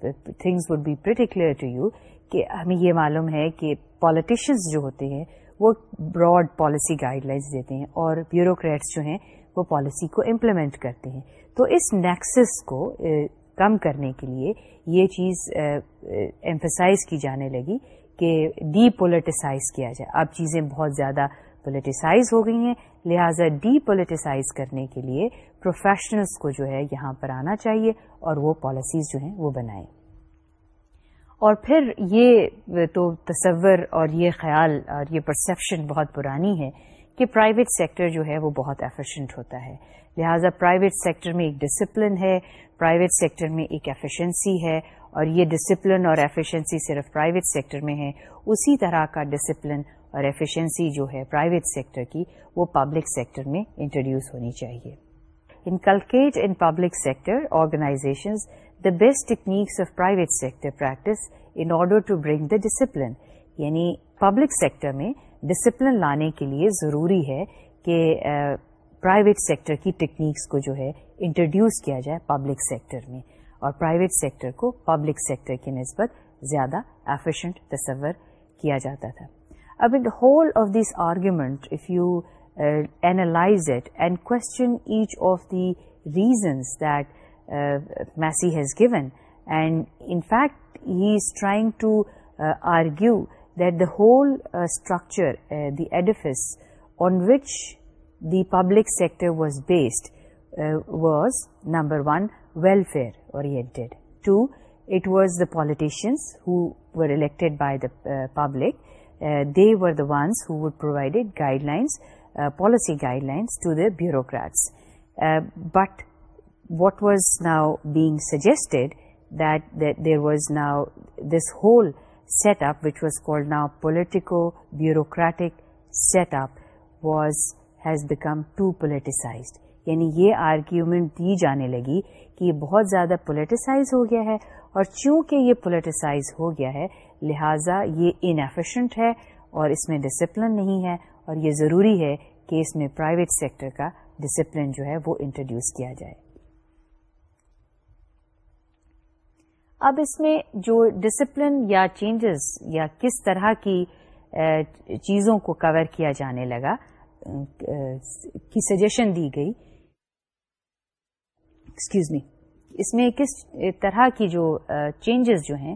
things would be pretty clear to you کہ ہمیں یہ معلوم ہے کہ پالیٹیشینس جو ہوتے ہیں وہ براڈ پالیسی گائیڈ لائنس دیتے ہیں اور بیوروکریٹس جو ہیں وہ پالیسی کو امپلیمنٹ کرتے ہیں تو اس نیکسس کو کم کرنے کے لیے یہ چیز ایمفیسائز کی جانے لگی کہ ڈی پولیٹیسائز کیا جائے اب چیزیں بہت زیادہ پولیٹیسائز ہو گئی ہیں لہٰذا ڈی پولیٹیسائز کرنے کے لیے پروفیشنلس کو جو ہے یہاں پر آنا چاہیے اور وہ پالیسیز جو ہیں وہ بنائیں اور پھر یہ تو تصور اور یہ خیال اور یہ پرسیپشن بہت پرانی ہے کہ پرائیویٹ سیکٹر جو ہے وہ بہت ایفیشینٹ ہوتا ہے لہٰذا پرائیویٹ سیکٹر میں ایک ڈسپلن ہے پرائیویٹ سیکٹر میں ایک ایفیشینسی ہے اور یہ ڈسپلن اور ایفیشینسی صرف پرائیویٹ سیکٹر میں ہے اسی طرح کا ڈسپلن اور ایفیشینسی جو ہے پرائیویٹ سیکٹر کی وہ پبلک سیکٹر میں انٹروڈیوس ہونی چاہیے inculcate in public sector organizations the best techniques of private sector practice in order to bring the discipline یعنی پبلک سیکٹر میں ڈسپلن لانے کے لیے ضروری ہے کہ پرائیویٹ uh, سیکٹر کی ٹیکنیکس کو جو ہے انٹروڈیوس کیا جائے پبلک سیکٹر میں اور پرائیویٹ سیکٹر کو پبلک سیکٹر کی نسبت زیادہ افیشینٹ تصور کیا جاتا تھا اب in whole of this argument if you Uh, analyze it and question each of the reasons that uh, Massey has given. And in fact, he is trying to uh, argue that the whole structure, the edifice on which the public sector was based was, number one, welfare oriented. Two, it was the politicians who were elected by the public. They were the ones who would provide guidelines policy uh, guidelines lines to bureaucrats. Bureaucrats uh, but what was now being suggested that there was now this whole set up which was called now politico bureaucratic set up was has become too politicized یعنی یہ argument دی جانے لگی کہ یہ بہت زیادہ politicise ہو گیا ہے اور چونکہ یہ پولیٹیسائز ہو گیا ہے لہذا یہ انفیشنٹ ہے اور اس میں ڈسپلن نہیں ہے اور یہ ضروری ہے کہ اس میں پرائیویٹ سیکٹر کا ڈسپلن جو ہے وہ انٹروڈیوس کیا جائے اب اس میں جو ڈسپلن یا چینجز یا کس طرح کی چیزوں کو کور کیا جانے لگا کی سجیشن دی گئی ایکسکیوز می اس میں کس طرح کی جو چینجز جو ہیں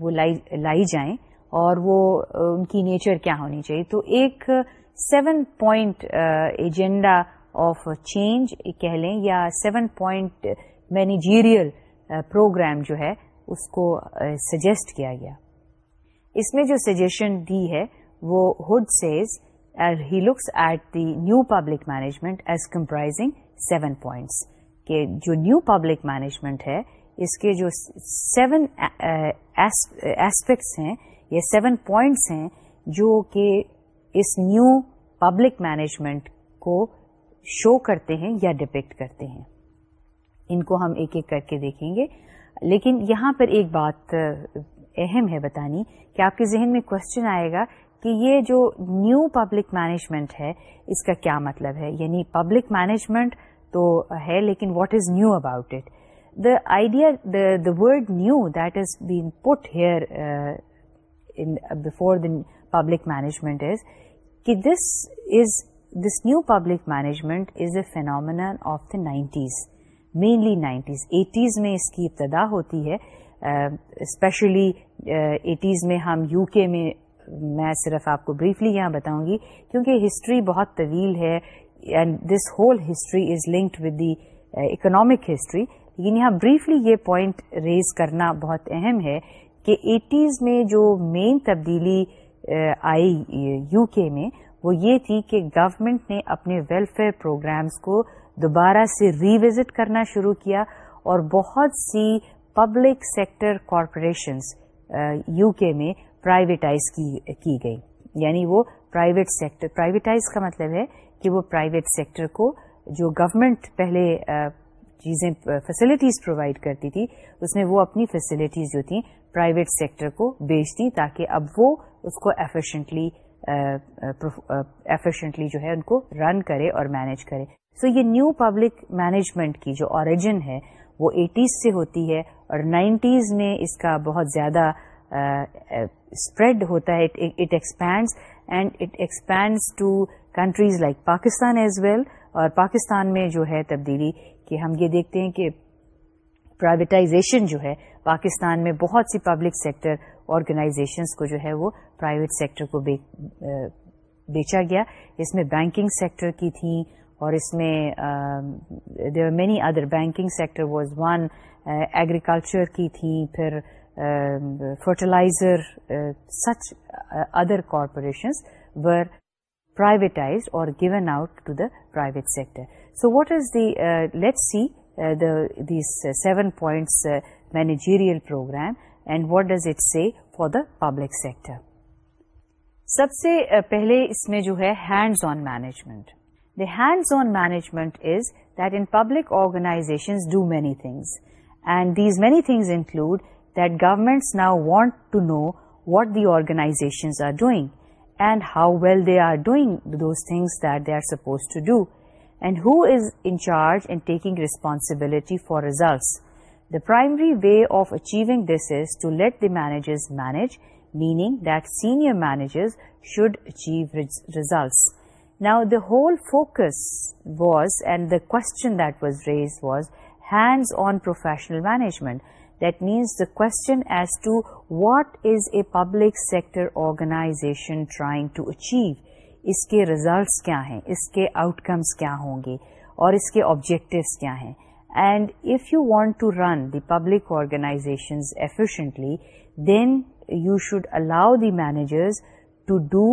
وہ لائی جائیں اور وہ ان کی نیچر کیا ہونی چاہیے تو ایک seven point agenda of change کہہ لیں یا سیون پوائنٹ مینیجیریل پروگرام جو ہے اس کو سجیسٹ کیا گیا اس میں جو سجیشن دی ہے وہ Hood says he looks at the new public management as comprising seven points کہ جو نیو پبلک مینجمنٹ ہے اس کے جو سیون ایسپیکٹس ہیں یا سیون پوائنٹس ہیں جو کہ اس نیو پبلک مینجمنٹ کو شو کرتے ہیں یا ڈپیکٹ کرتے ہیں ان کو ہم ایک ایک کر کے دیکھیں گے لیکن یہاں پر ایک بات اہم ہے بتانی کہ آپ کے ذہن میں کوشچن آئے گا کہ یہ جو نیو پبلک مینجمنٹ ہے اس کا کیا مطلب ہے یعنی پبلک مینجمنٹ تو ہے لیکن what is new about it the idea the word new that is been put here before the public management is کہ this is this new public management is a phenomenon of the nineties mainly nineties eighties میں اس کی ابتدا ہوتی ہے especially uh, eighties uh, میں ہم U K میں میں صرف آپ کو بریفلی یہاں بتاؤں گی کیونکہ ہسٹری بہت طویل ہے and this whole history is linked with the economic history لیکن یہاں بریفلی یہ پوائنٹ ریز کرنا بہت اہم ہے کہ ایٹیز میں جو مین تبدیلی آئی یو کے میں وہ یہ تھی کہ گورمنٹ نے اپنے ویلفیئر پروگرامز کو دوبارہ سے ریوزٹ کرنا شروع کیا اور بہت سی public sector corporations U K میں پرائیویٹائز کی گئی یعنی وہ پرائیویٹ سیکٹر پرائیویٹائز کا مطلب ہے کہ وہ پرائیویٹ سیکٹر کو جو گورمنٹ پہلے چیزیں فیسلٹیز پرووائڈ کرتی تھی اس میں وہ اپنی فیسلٹیز جو تھیں پرائیویٹ سیکٹر کو بیچ دیں تاکہ اب وہ اس کو ایفیشنٹلی ایفیشنٹلی جو ہے ان کو رن کرے اور مینج کرے سو یہ نیو پبلک مینجمنٹ کی جو اوریجن ہے وہ ایٹیز سے ہوتی ہے اور نائنٹیز میں اس کا بہت زیادہ اسپریڈ ہوتا ہے it expands and it expands to countries like Pakistan as well اور پاکستان میں جو ہے تبدیلی کہ ہم یہ دیکھتے ہیں کہ پرائیویٹائزیشن جو ہے پاکستان میں بہت سی پبلک سیکٹر آرگنائزیشنس کو جو ہے وہ پرائیویٹ سیکٹر کو بیچا گیا اس میں بینکنگ سیکٹر کی تھیں اور اس میں many other banking sector was one agriculture کی تھیں پھر fertilizer such other corporations were privatize اور given out to the private sector so what is let see these seven points managerial program and what does it see for the public sector سب سے پہلے اس میں جو ہے hands on management the hands on management is that in public organizations do many things and these many things include that governments now want to know what the organizations are doing and how well they are doing those things that they are suppose to do and who is in charge and taking responsibility for results. The primary way of achieving this is to let the managers manage, meaning that senior managers should achieve results. Now, the whole focus was, and the question that was raised was, hands-on professional management. That means the question as to what is a public sector organization trying to achieve اس کے results کیا ہیں اس کے out کمس کیا ہوں گے اور اس کے آبجیکٹوس کیا ہیں and if you want to run the public organizations efficiently then you should allow the managers to do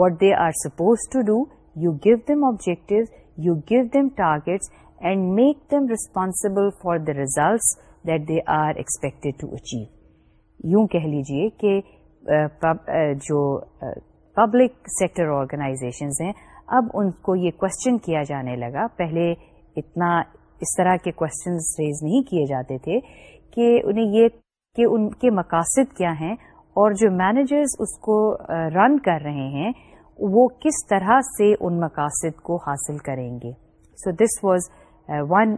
what they are suppose to do you give them objective you give them targets and make them responsible for the results that they are expected to achieve یوں کہہ لیجیے کہ جو public sector organizations ہیں اب ان کو یہ question کیا جانے لگا پہلے اتنا اس طرح کے کوشچنز ریز نہیں کیے جاتے تھے کہ انہیں یہ کہ ان کے مقاصد کیا ہیں اور جو مینیجرز اس کو رن کر رہے ہیں وہ کس طرح سے ان مقاصد کو حاصل کریں گے so this was one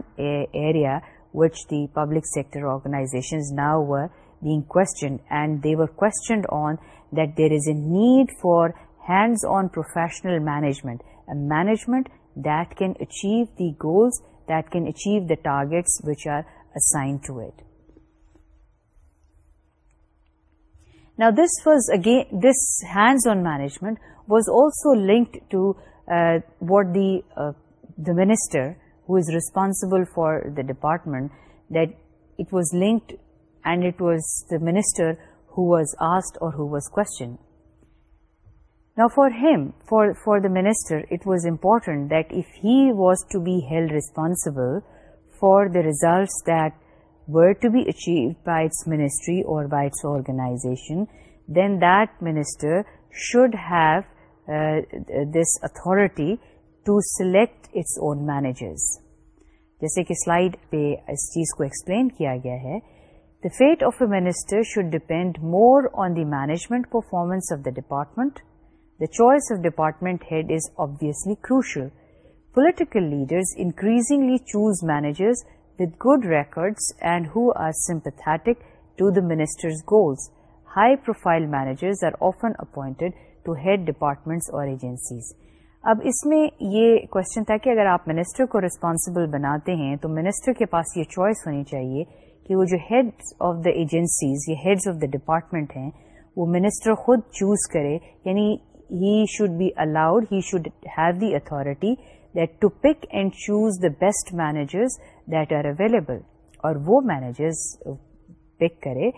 area which the public sector organizations now were being questioned and were questioned on that there is a need for hands-on professional management, a management that can achieve the goals, that can achieve the targets which are assigned to it. Now, this was again, this hands-on management was also linked to uh, what uh, the minister who is responsible for the department, that it was linked, and it was the minister who was asked اور who was کو for him for the minister it was important that if he was to be held responsible for the result that were to be achieve by its ministry اور by its organization then that minister should have this authority to select its own managers جیسے کہ slide پہ اس چیز کو explain کیا گیا ہے the fate of a minister should depend more on the management performance of the department the choice of department head is obviously crucial political leaders increasingly choose managers with good records and are sympathetic to the minister's goals high profile managers are often appointed to head departments اور agencies اب اس میں یہ question تھا کہ اگر آپ minister کو ریسپانسبل بناتے ہیں تو منسٹر کے پاس یہ چوائس ہونی چاہیے کہ وہ جو ہیڈ آف دا ایجنسیز یا ہیڈ آف دا ڈپارٹمنٹ ہیں وہ منسٹر خود چوز کرے یعنی he should be allowed he should have the authority that to pick and choose the best managers that are available اور وہ مینیجرز پک کرے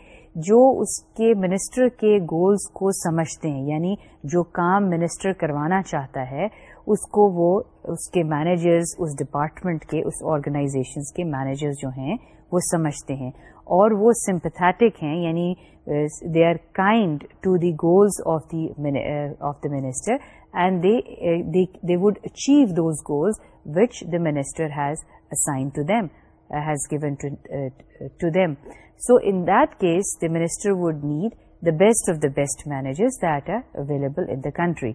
جو اس کے منسٹر کے گولز کو سمجھتے ہیں یعنی جو کام منسٹر کروانا چاہتا ہے اس کو وہ اس کے مینیجرز اس ڈپارٹمنٹ کے اس آرگنائزیشنز کے مینیجرز جو ہیں وہ سمجھتے ہیں اور وہ سمپتھیٹک ہیں یعنی they are kind to the goals of the of the minister and they would achieve those goals which the minister has assign to them has given to them so in that case the minister would need the best of the best managers that are available in the country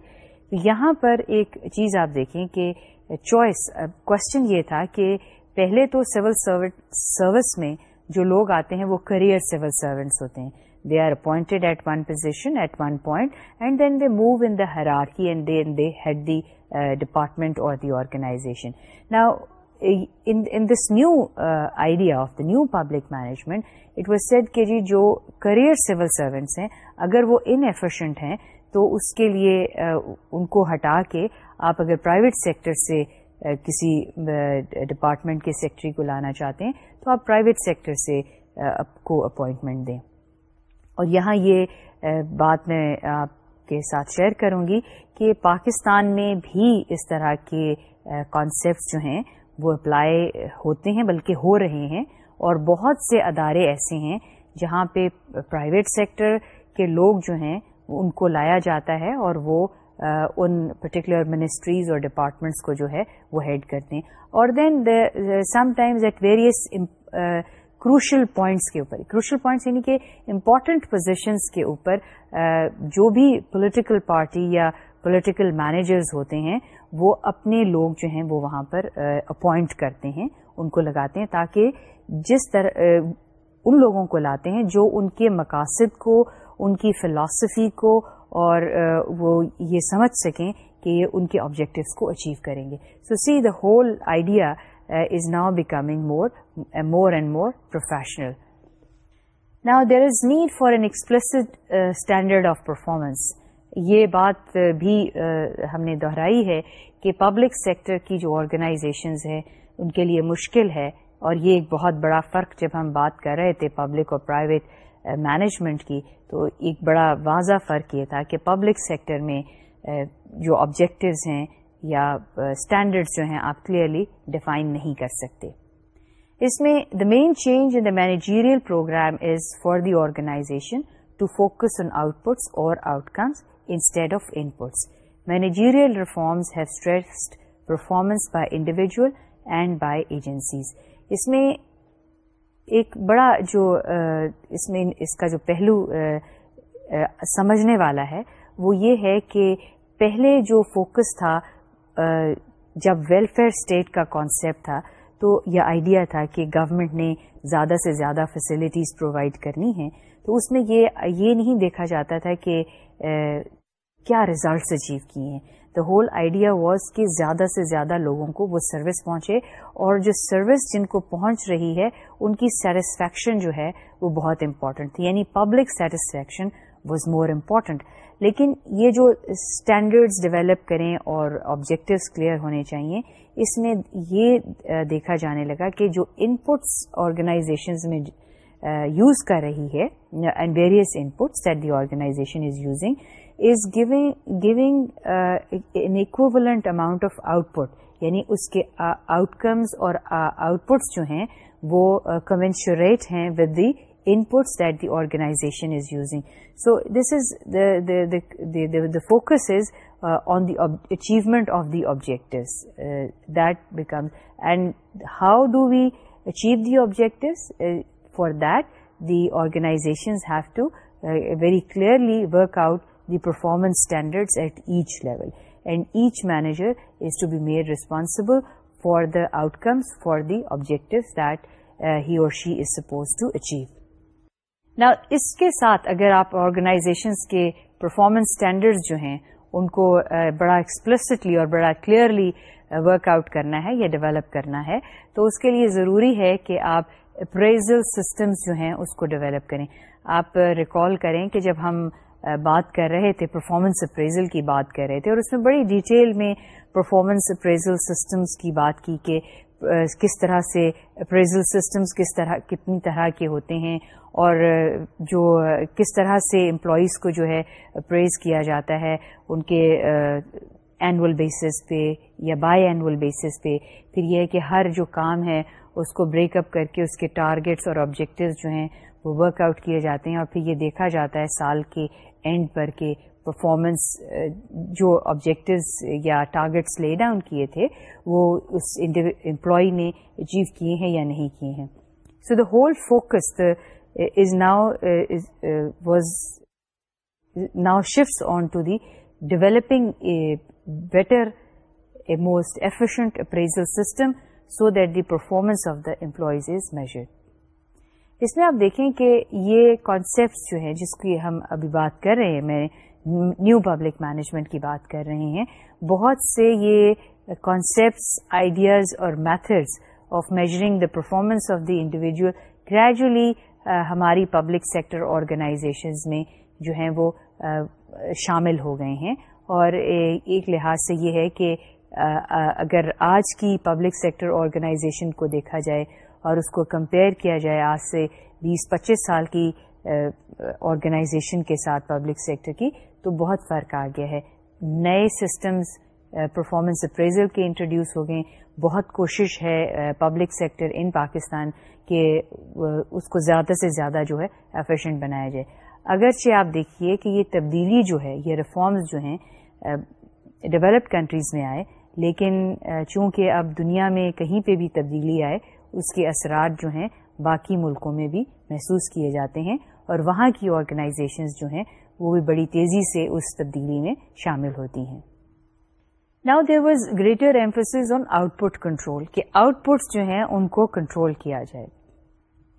یہاں پر ایک چیز آپ دیکھیں کہ choice uh, question یہ تھا کہ پہلے تو سول سروس میں جو لوگ آتے ہیں وہ کریئر سول سروینٹس ہوتے ہیں they are appointed at one position at one point and then they move in the hierarchy and then they head the department اور دی آرگنائزیشن نا this new idea of the new public management it was said کہ جی جو career civil servants ہیں اگر وہ inefficient ہیں تو اس کے لیے uh, ان کو ہٹا کے آپ اگر پرائیویٹ سیکٹر سے کسی ڈپارٹمنٹ کے سیکٹری کو لانا چاہتے ہیں تو آپ پرائیویٹ سیکٹر سے آپ کو اپوائنٹمنٹ دیں اور یہاں یہ بات میں آپ کے ساتھ شیئر کروں گی کہ پاکستان میں بھی اس طرح کے کانسیپٹس جو ہیں وہ اپلائی ہوتے ہیں بلکہ ہو رہے ہیں اور بہت سے ادارے ایسے ہیں جہاں پہ پرائیویٹ سیکٹر کے لوگ جو ہیں ان کو لایا جاتا ہے اور وہ ان پرٹیکولر منسٹریز اور ڈپارٹمنٹس کو جو ہے وہ ہیڈ کرتے ہیں اور then sometimes at various crucial points کے اوپر کروشل پوائنٹس یعنی کہ امپارٹنٹ پوزیشنس کے اوپر جو بھی پولیٹیکل پارٹی یا پولیٹیکل مینیجرز ہوتے ہیں وہ اپنے لوگ جو ہیں وہ وہاں پر اپوائنٹ کرتے ہیں ان کو لگاتے ہیں تاکہ جس طرح ان لوگوں کو لاتے ہیں جو ان کے مقاصد کو ان کی فلاسفی کو اور وہ یہ سمجھ سکیں کہ یہ ان کے آبجیکٹیوس کو اچیو کریں گے so see the whole idea is now becoming more more and more professional now there is need for an explicit standard of performance یہ بات بھی ہم نے دہرائی ہے کہ پبلک سیکٹر کی جو آرگنائزیشنز ہیں ان کے لیے مشکل ہے اور یہ ایک بہت بڑا فرق جب ہم بات کر رہے تھے پبلک اور پرائیویٹ مینجمنٹ کی تو ایک بڑا واضح فرق یہ تھا کہ پبلک سیکٹر میں جو آبجیکٹوز ہیں یا اسٹینڈرڈ جو ہیں آپ کلیئرلی ڈیفائن نہیں کر سکتے اس میں the main change in the managerial programme is for the organisation to focus on outputs اور outcomes instead of inputs managerial reforms have stressed performance by individual and by agencies اس میں ایک بڑا جو اس میں اس کا جو پہلو سمجھنے والا ہے وہ یہ ہے کہ پہلے جو فوکس تھا جب ویلفیئر اسٹیٹ کا کانسیپٹ تھا تو یہ آئیڈیا تھا کہ گورنمنٹ نے زیادہ سے زیادہ فیسلٹیز پرووائڈ کرنی ہیں تو اس میں یہ نہیں دیکھا جاتا تھا کہ کیا ریزلٹس اچیو کیے ہیں دا ہول آئیڈیا واز کہ زیادہ سے زیادہ لوگوں کو وہ سروس پہنچے اور جو سروس جن کو پہنچ رہی ہے ان کی سیٹسفیکشن جو ہے وہ بہت امپورٹنٹ تھی یعنی public satisfaction was more important لیکن یہ جو اسٹینڈرڈس ڈیولپ کریں اور آبجیکٹوس کلیئر ہونے چاہیے اس میں یہ دیکھا جانے لگا کہ جو ان پٹس آرگنائزیشنز میں یوز کر رہی ہے and various inputs that the organisation is using is giving uh, an amount of output یعنی اس کے آؤٹ uh, کمز اور آؤٹ uh, پٹس جو ہیں وہ کمنشوریٹ ہیں with the inputs that the organisation is using so this is the focus is on the achievement of the objectives that becomes and how do we achieve the objectives for that the organisations have to very clearly work out the performance standard at each level and each manager is to be made responsible for the outcomes for the objective that he or she is supposed to achieve Now, اس کے ساتھ اگر آپ organizations کے performance standard جو ہیں ان کو بڑا ایکسپلسٹلی اور بڑا کلیئرلی ورک آؤٹ کرنا ہے یا ڈیولپ کرنا ہے تو اس کے لیے ضروری ہے کہ آپ اپریزل سسٹمس جو ہیں اس کو ڈیولپ کریں آپ ریکال کریں کہ جب ہم بات کر رہے تھے پرفارمنس اپریزل کی بات کر رہے تھے اور اس میں بڑی ڈیٹیل میں پرفارمنس اپریزل سسٹمس کی بات کی کہ کس طرح سے اپریزل سسٹمس کس طرح کتنی طرح کے ہوتے ہیں اور جو کس طرح سے امپلائیز کو جو ہے اپریز کیا جاتا ہے ان کے اینول بیسس پہ یا بائی اینول بیسس پہ پھر یہ ہے کہ ہر جو کام ہے اس کو بریک اپ کر کے اس کے ٹارگیٹس اور آبجیکٹیوز جو ہیں وہ ورک آؤٹ کیے جاتے ہیں اور پھر یہ دیکھا جاتا ہے سال کے اینڈ پر کے پرفارمنس uh, جو آبجیکٹوز uh, یا ٹارگیٹس لے ڈاؤن کیے تھے وہ اس امپلائی نے اچیو کیے ہیں یا نہیں کیے ہیں so the whole focus is now was now shift on to the developing a better a most efficient appraisal system so that the performance of the employees is measured اس میں آپ دیکھیں کہ یہ کانسیپٹس جو ہیں جس کی ہم ابھی بات کر رہے ہیں میں نیو پبلک مینجمنٹ کی بات کر رہے ہیں بہت سے یہ کانسیپٹس آئیڈیاز اور methods of measuring the performance of the individual gradually ہماری پبلک سیکٹر آرگنائزیشنز میں جو ہیں وہ uh, شامل ہو گئے ہیں اور ایک لحاظ سے یہ ہے کہ uh, uh, اگر آج کی پبلک سیکٹر آرگنائزیشن کو دیکھا جائے اور اس کو کمپیئر کیا جائے آج سے بیس پچیس سال کی آرگنائزیشن کے ساتھ پبلک سیکٹر کی تو بہت فرق آ گیا ہے نئے سسٹمز پرفارمنس اپریزل کے انٹروڈیوس ہو گئے بہت کوشش ہے پبلک سیکٹر ان پاکستان کہ اس کو زیادہ سے زیادہ جو ہے افیشینٹ بنایا جائے اگرچہ آپ دیکھیے کہ یہ تبدیلی جو ہے یہ ریفارمز جو ہیں ڈیولپڈ کنٹریز میں آئے لیکن چونکہ اب دنیا میں کہیں پہ بھی تبدیلی آئے اس کے اثرات جو ہیں باقی ملکوں میں بھی محسوس کیے جاتے ہیں اور وہاں کی آرگنائزیشنز جو ہیں وہ بھی بڑی تیزی سے اس تبدیلی میں شامل ہوتی ہیں now there was greater emphasis on output control کہ آؤٹ پٹس جو ہیں ان کو کنٹرول کیا جائے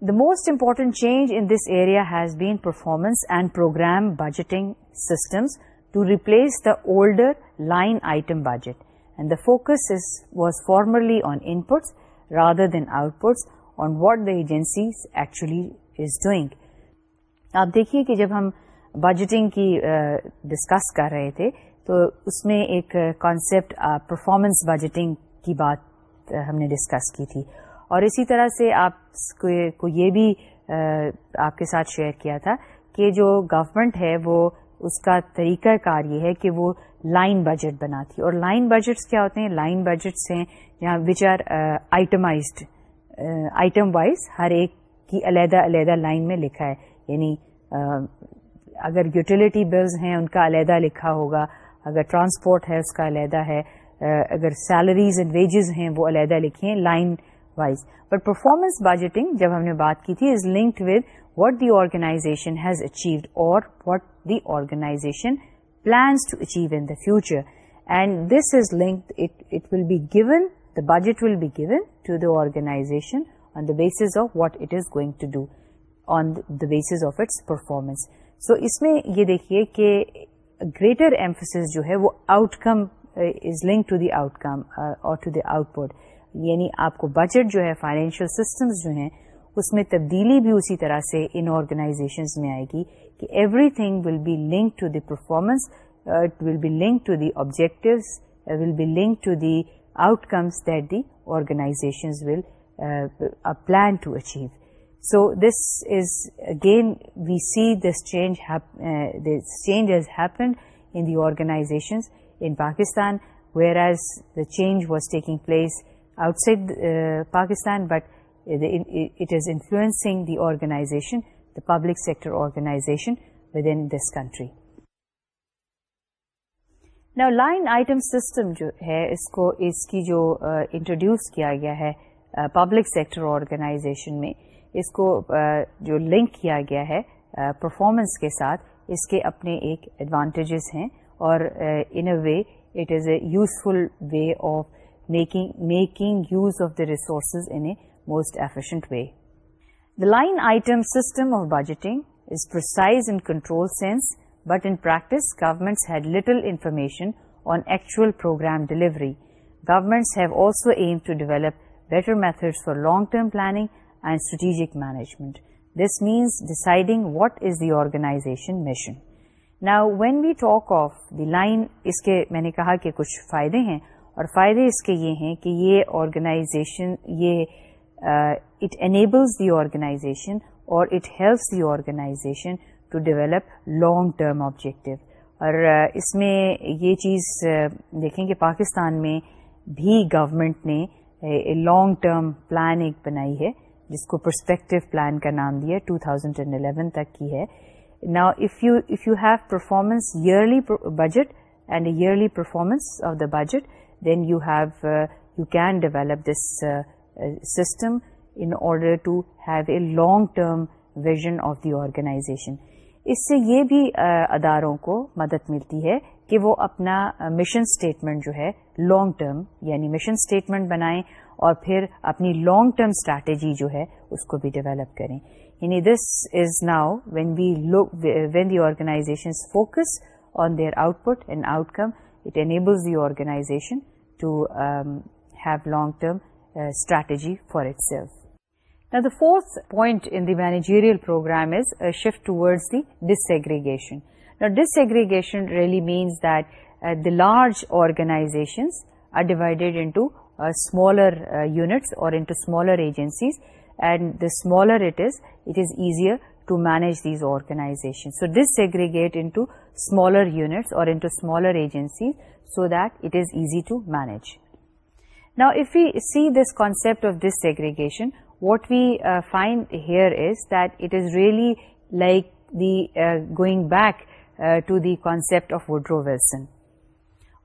the most important change in this area has been performance and programme budgeting systems to replace the older line item budget and the focus was was on on inputs rather than outputs on what the agency actually is doing آپ دیکھیے کہ جب ہم budgeting کی discuss کر رہے تھے تو اس میں ایک کانسیپٹ پرفارمنس بجٹنگ کی بات ہم نے ڈسکس کی تھی اور اسی طرح سے آپ کو یہ بھی آپ کے ساتھ شیئر کیا تھا کہ جو گورمنٹ ہے وہ اس کا طریقہ کار یہ ہے کہ وہ لائن بجٹ بناتی ہے اور لائن بجٹس کیا ہوتے ہیں لائن بجٹس ہیں یہاں آر آئٹمائزڈ آئٹم وائز ہر ایک کی علیحدہ علیحدہ لائن میں لکھا ہے یعنی uh, اگر یوٹیلیٹی بلز ہیں ان کا علیحدہ لکھا ہوگا اگر ٹرانسپورٹ ہے اس کا علیحدہ ہے uh, اگر سیلریز اینڈ ویجز ہیں وہ علیحدہ لکھے ہیں line wise but performance budgeting جب ہم نے بات کی تھی is linked with what the organisation has achieved or what the organisation plans to achieve in the future and this is linked it will be given the budget will be given to the organisation on the basis of what it is going to do on the basis of its performance so اس میں یہ دیکھیے کہ greater emphasis جو ہے وہ outcome is link to the outcome اور to the out put یعنی آپ کو بجٹ جو ہے فائنینشیل سسٹمز جو ہیں اس میں تبدیلی بھی اسی طرح سے ان آرگنائزیشنز میں آئے گی کہ everything will be link to the performance will be link to the objectives will be link to the outcomes that the organisations will plan to achieve so this is again we see this change this change has happened in the organisations in Pakistan whereas the change was taking place outside Pakistan but it is influencing the organisation the public sector organisation with in this country نا line item system جو ہے اس کو اس کی جو introduce کیا گیا ہے پبلک سیکٹر آرگنائزیشن میں اس کو جو لنک کیا گیا ہے پرفارمنس کے ساتھ اس کے اپنے ایک ایڈوانٹیجز ہیں اور in a way it is a useful way of making use of the resources and a most efficient way the line item system of budgeting is precise in control sense but in practice government had little information on actual programme delivery governments have also aim to develop better method for long term planning and strategic management this means deciding what is the organisation mission now when we talk of the line اس کے میں نے کہا کہ کچھ فائدے ہیں اور فائدے اس کے یہ ہیں کہ یہ آرگنائزیشن یہ it enables the organisation or it helps the organisation to develop long term objective اور uh, اس میں یہ چیز uh, دیکھیں کہ پاکستان میں بھی گورمنٹ نے لانگ ٹرم پلان ایک بنائی ہے جس کو پرسپیکٹو پلان کا نام دیا 2011 تک کی ہے نا if you if you have performance yearly budget and yearly performance of the budget then you have you can develop this system in order to have a long term vision of the organisation اس سے یہ بھی اداروں کو مدد ملتی ہے کہ وہ اپنا مشن اسٹیٹمنٹ جو ہے لانگ ٹرم یعنی مشن اسٹیٹمنٹ بنائیں اور پھر اپنی لانگ ٹرم اسٹریٹجی جو ہے اس کو بھی ڈیولپ کریں یعنی this is now when we low when the organisation focus on their output and outcome it enables the organisation to um, have long-term uh, strategy for itself. Now, the fourth point in the managerial program is a shift towards the disaggregation. Now, disaggregation really means that uh, the large organizations are divided into uh, smaller units or into smaller agencies, and the smaller it is easier to manage these organizations. So, disaggregate into smaller units or into smaller agencies so that it is easy to manage نا if you see this concept of disaggregation what we find here is that it is really like the going back to the concept of Woodrow Wilson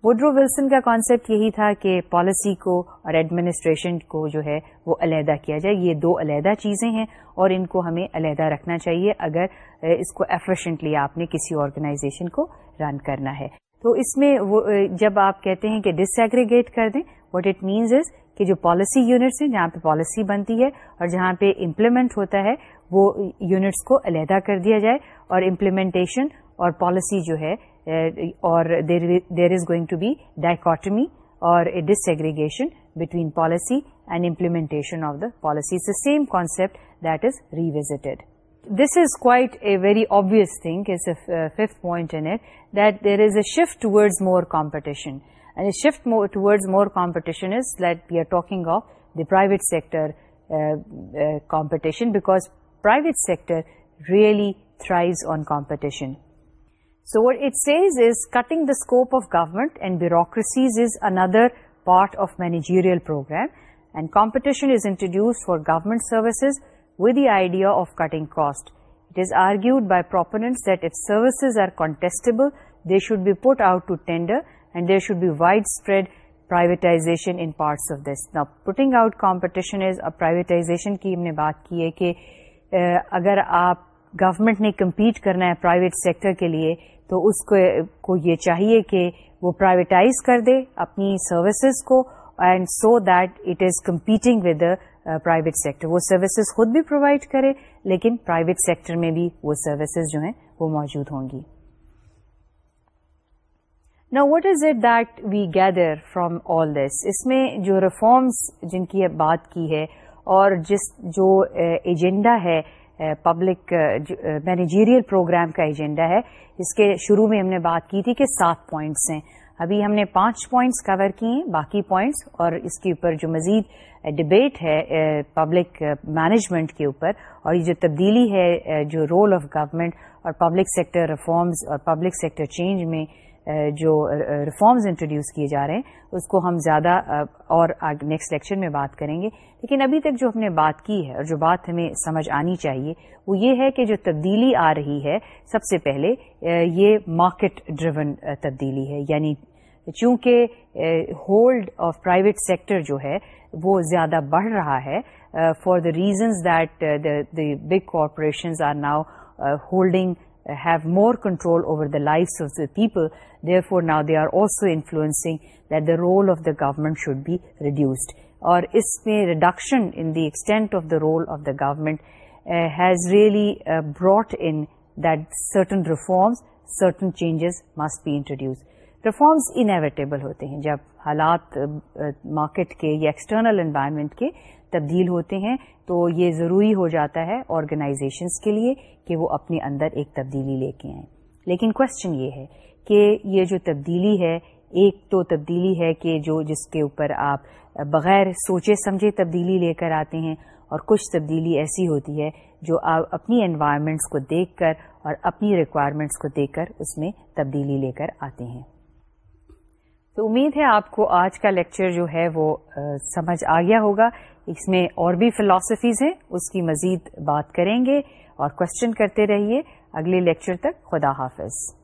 Woodrow Wilson کا concept یہی تھا کہ policy کو اور administration کو جو ہے وہ علیحدہ کیا جائے یہ دو علیحدہ چیزیں ہیں اور ان کو ہمیں علیحدہ رکھنا چاہیے اگر اس کو ایفیشینٹلی آپ نے کسی آرگنائزیشن کو رن کرنا ہے تو اس میں وہ جب آپ کہتے ہیں کہ ڈس ایگریگیٹ کر دیں واٹ اٹ مینز از کہ جو پالیسی یونٹس ہیں جہاں پہ پالیسی بنتی ہے اور جہاں پہ امپلیمنٹ ہوتا ہے وہ یونٹس کو علیحدہ کر دیا جائے اور امپلیمنٹیشن اور پالیسی جو ہے اور there is going to be dichotomy or disaggregation between policy and implementation of the policy is the same concept that is revisited This is quite a very obvious thing, is a uh, fifth point in it, that there is a shift towards more competition. And a shift towards more competition is that we are talking of the private sector uh, uh, competition, because private sector really thrives on competition. So what it says is cutting the scope of government and bureaucracies is another part of managerial program, and competition is introduced for government services, with the idea of cutting cost it is argued by proponent that if services are contestable they should be put out to tender and they should be widespread privatisation in parts of this نا putting out competition privatisation کی ہم نے بات کی ہے کہ اگر آپ گورمنٹ نے کمپیٹ کرنا ہے پرائیویٹ سیکٹر کے لیے تو اس کو یہ چاہیے کہ وہ پرائیویٹائز کر دے اپنی سروسز کو and so that it is competing with private sector وہ سروسز خود بھی پرووائڈ کرے لیکن پرائیویٹ سیکٹر میں بھی وہ سروسز جو ہیں وہ موجود ہوں گی نا what is it that we gather from all this اس میں جو ریفارمس جن کی بات کی ہے اور جس جو ایجنڈا ہے پبلک مینیجیریل پروگرام کا ایجنڈا ہے اس کے شروع میں ہم نے بات کی تھی کہ سات پوائنٹس ہیں ابھی ہم نے پانچ پوائنٹس کور کیے ہیں باقی پوائنٹس اور اس کے اوپر جو مزید ڈبیٹ ہے پبلک مینجمنٹ کے اوپر اور یہ جو تبدیلی ہے جو رول آف گورمنٹ اور پبلک سیکٹر ریفارمز اور پبلک سیکٹر چینج میں جو ریفارمز انٹروڈیوس کیے جا رہے ہیں اس کو ہم زیادہ اور نیکسٹ لیکچر میں بات کریں گے لیکن ابھی تک جو ہم نے بات کی ہے اور جو بات ہمیں سمجھ آنی چاہیے وہ یہ ہے کہ جو تبدیلی آ رہی ہے سب سے پہلے یہ مارکیٹ ڈریون تبدیلی ہے یعنی چونکہ ہولڈ آف پرائیویٹ سیکٹر جو ہے وہ زیادہ بڑھ رہا ہے for the reasons that the big corporations are now holding have more control over the life of the people therefore now they are also influencing the role of the government should be reduced اور اس میں reduction in the extent of the role of the government has really brought in that certain reforms certain changes must be introduce reforms inevitable ہوتے ہیں جب حالات market کے یا external environment کے تبدیل ہوتے ہیں تو یہ ضروری ہو جاتا ہے آرگنائزیشنس کے لیے کہ وہ اپنے اندر ایک تبدیلی لے کے آئیں لیکن کوشچن یہ ہے کہ یہ جو تبدیلی ہے ایک تو تبدیلی ہے کہ جو جس کے اوپر آپ بغیر سوچے سمجھے تبدیلی لے کر آتے ہیں اور کچھ تبدیلی ایسی ہوتی ہے جو آپ اپنی انوائرمنٹس کو دیکھ کر اور اپنی ریکوائرمنٹس کو دیکھ کر اس میں تبدیلی لے کر آتے ہیں تو امید ہے آپ کو آج کا لیکچر جو ہے وہ سمجھ آ گیا ہوگا اس میں اور بھی فلاسفیز ہیں اس کی مزید بات کریں گے اور کوشچن کرتے رہیے اگلے لیکچر تک خدا حافظ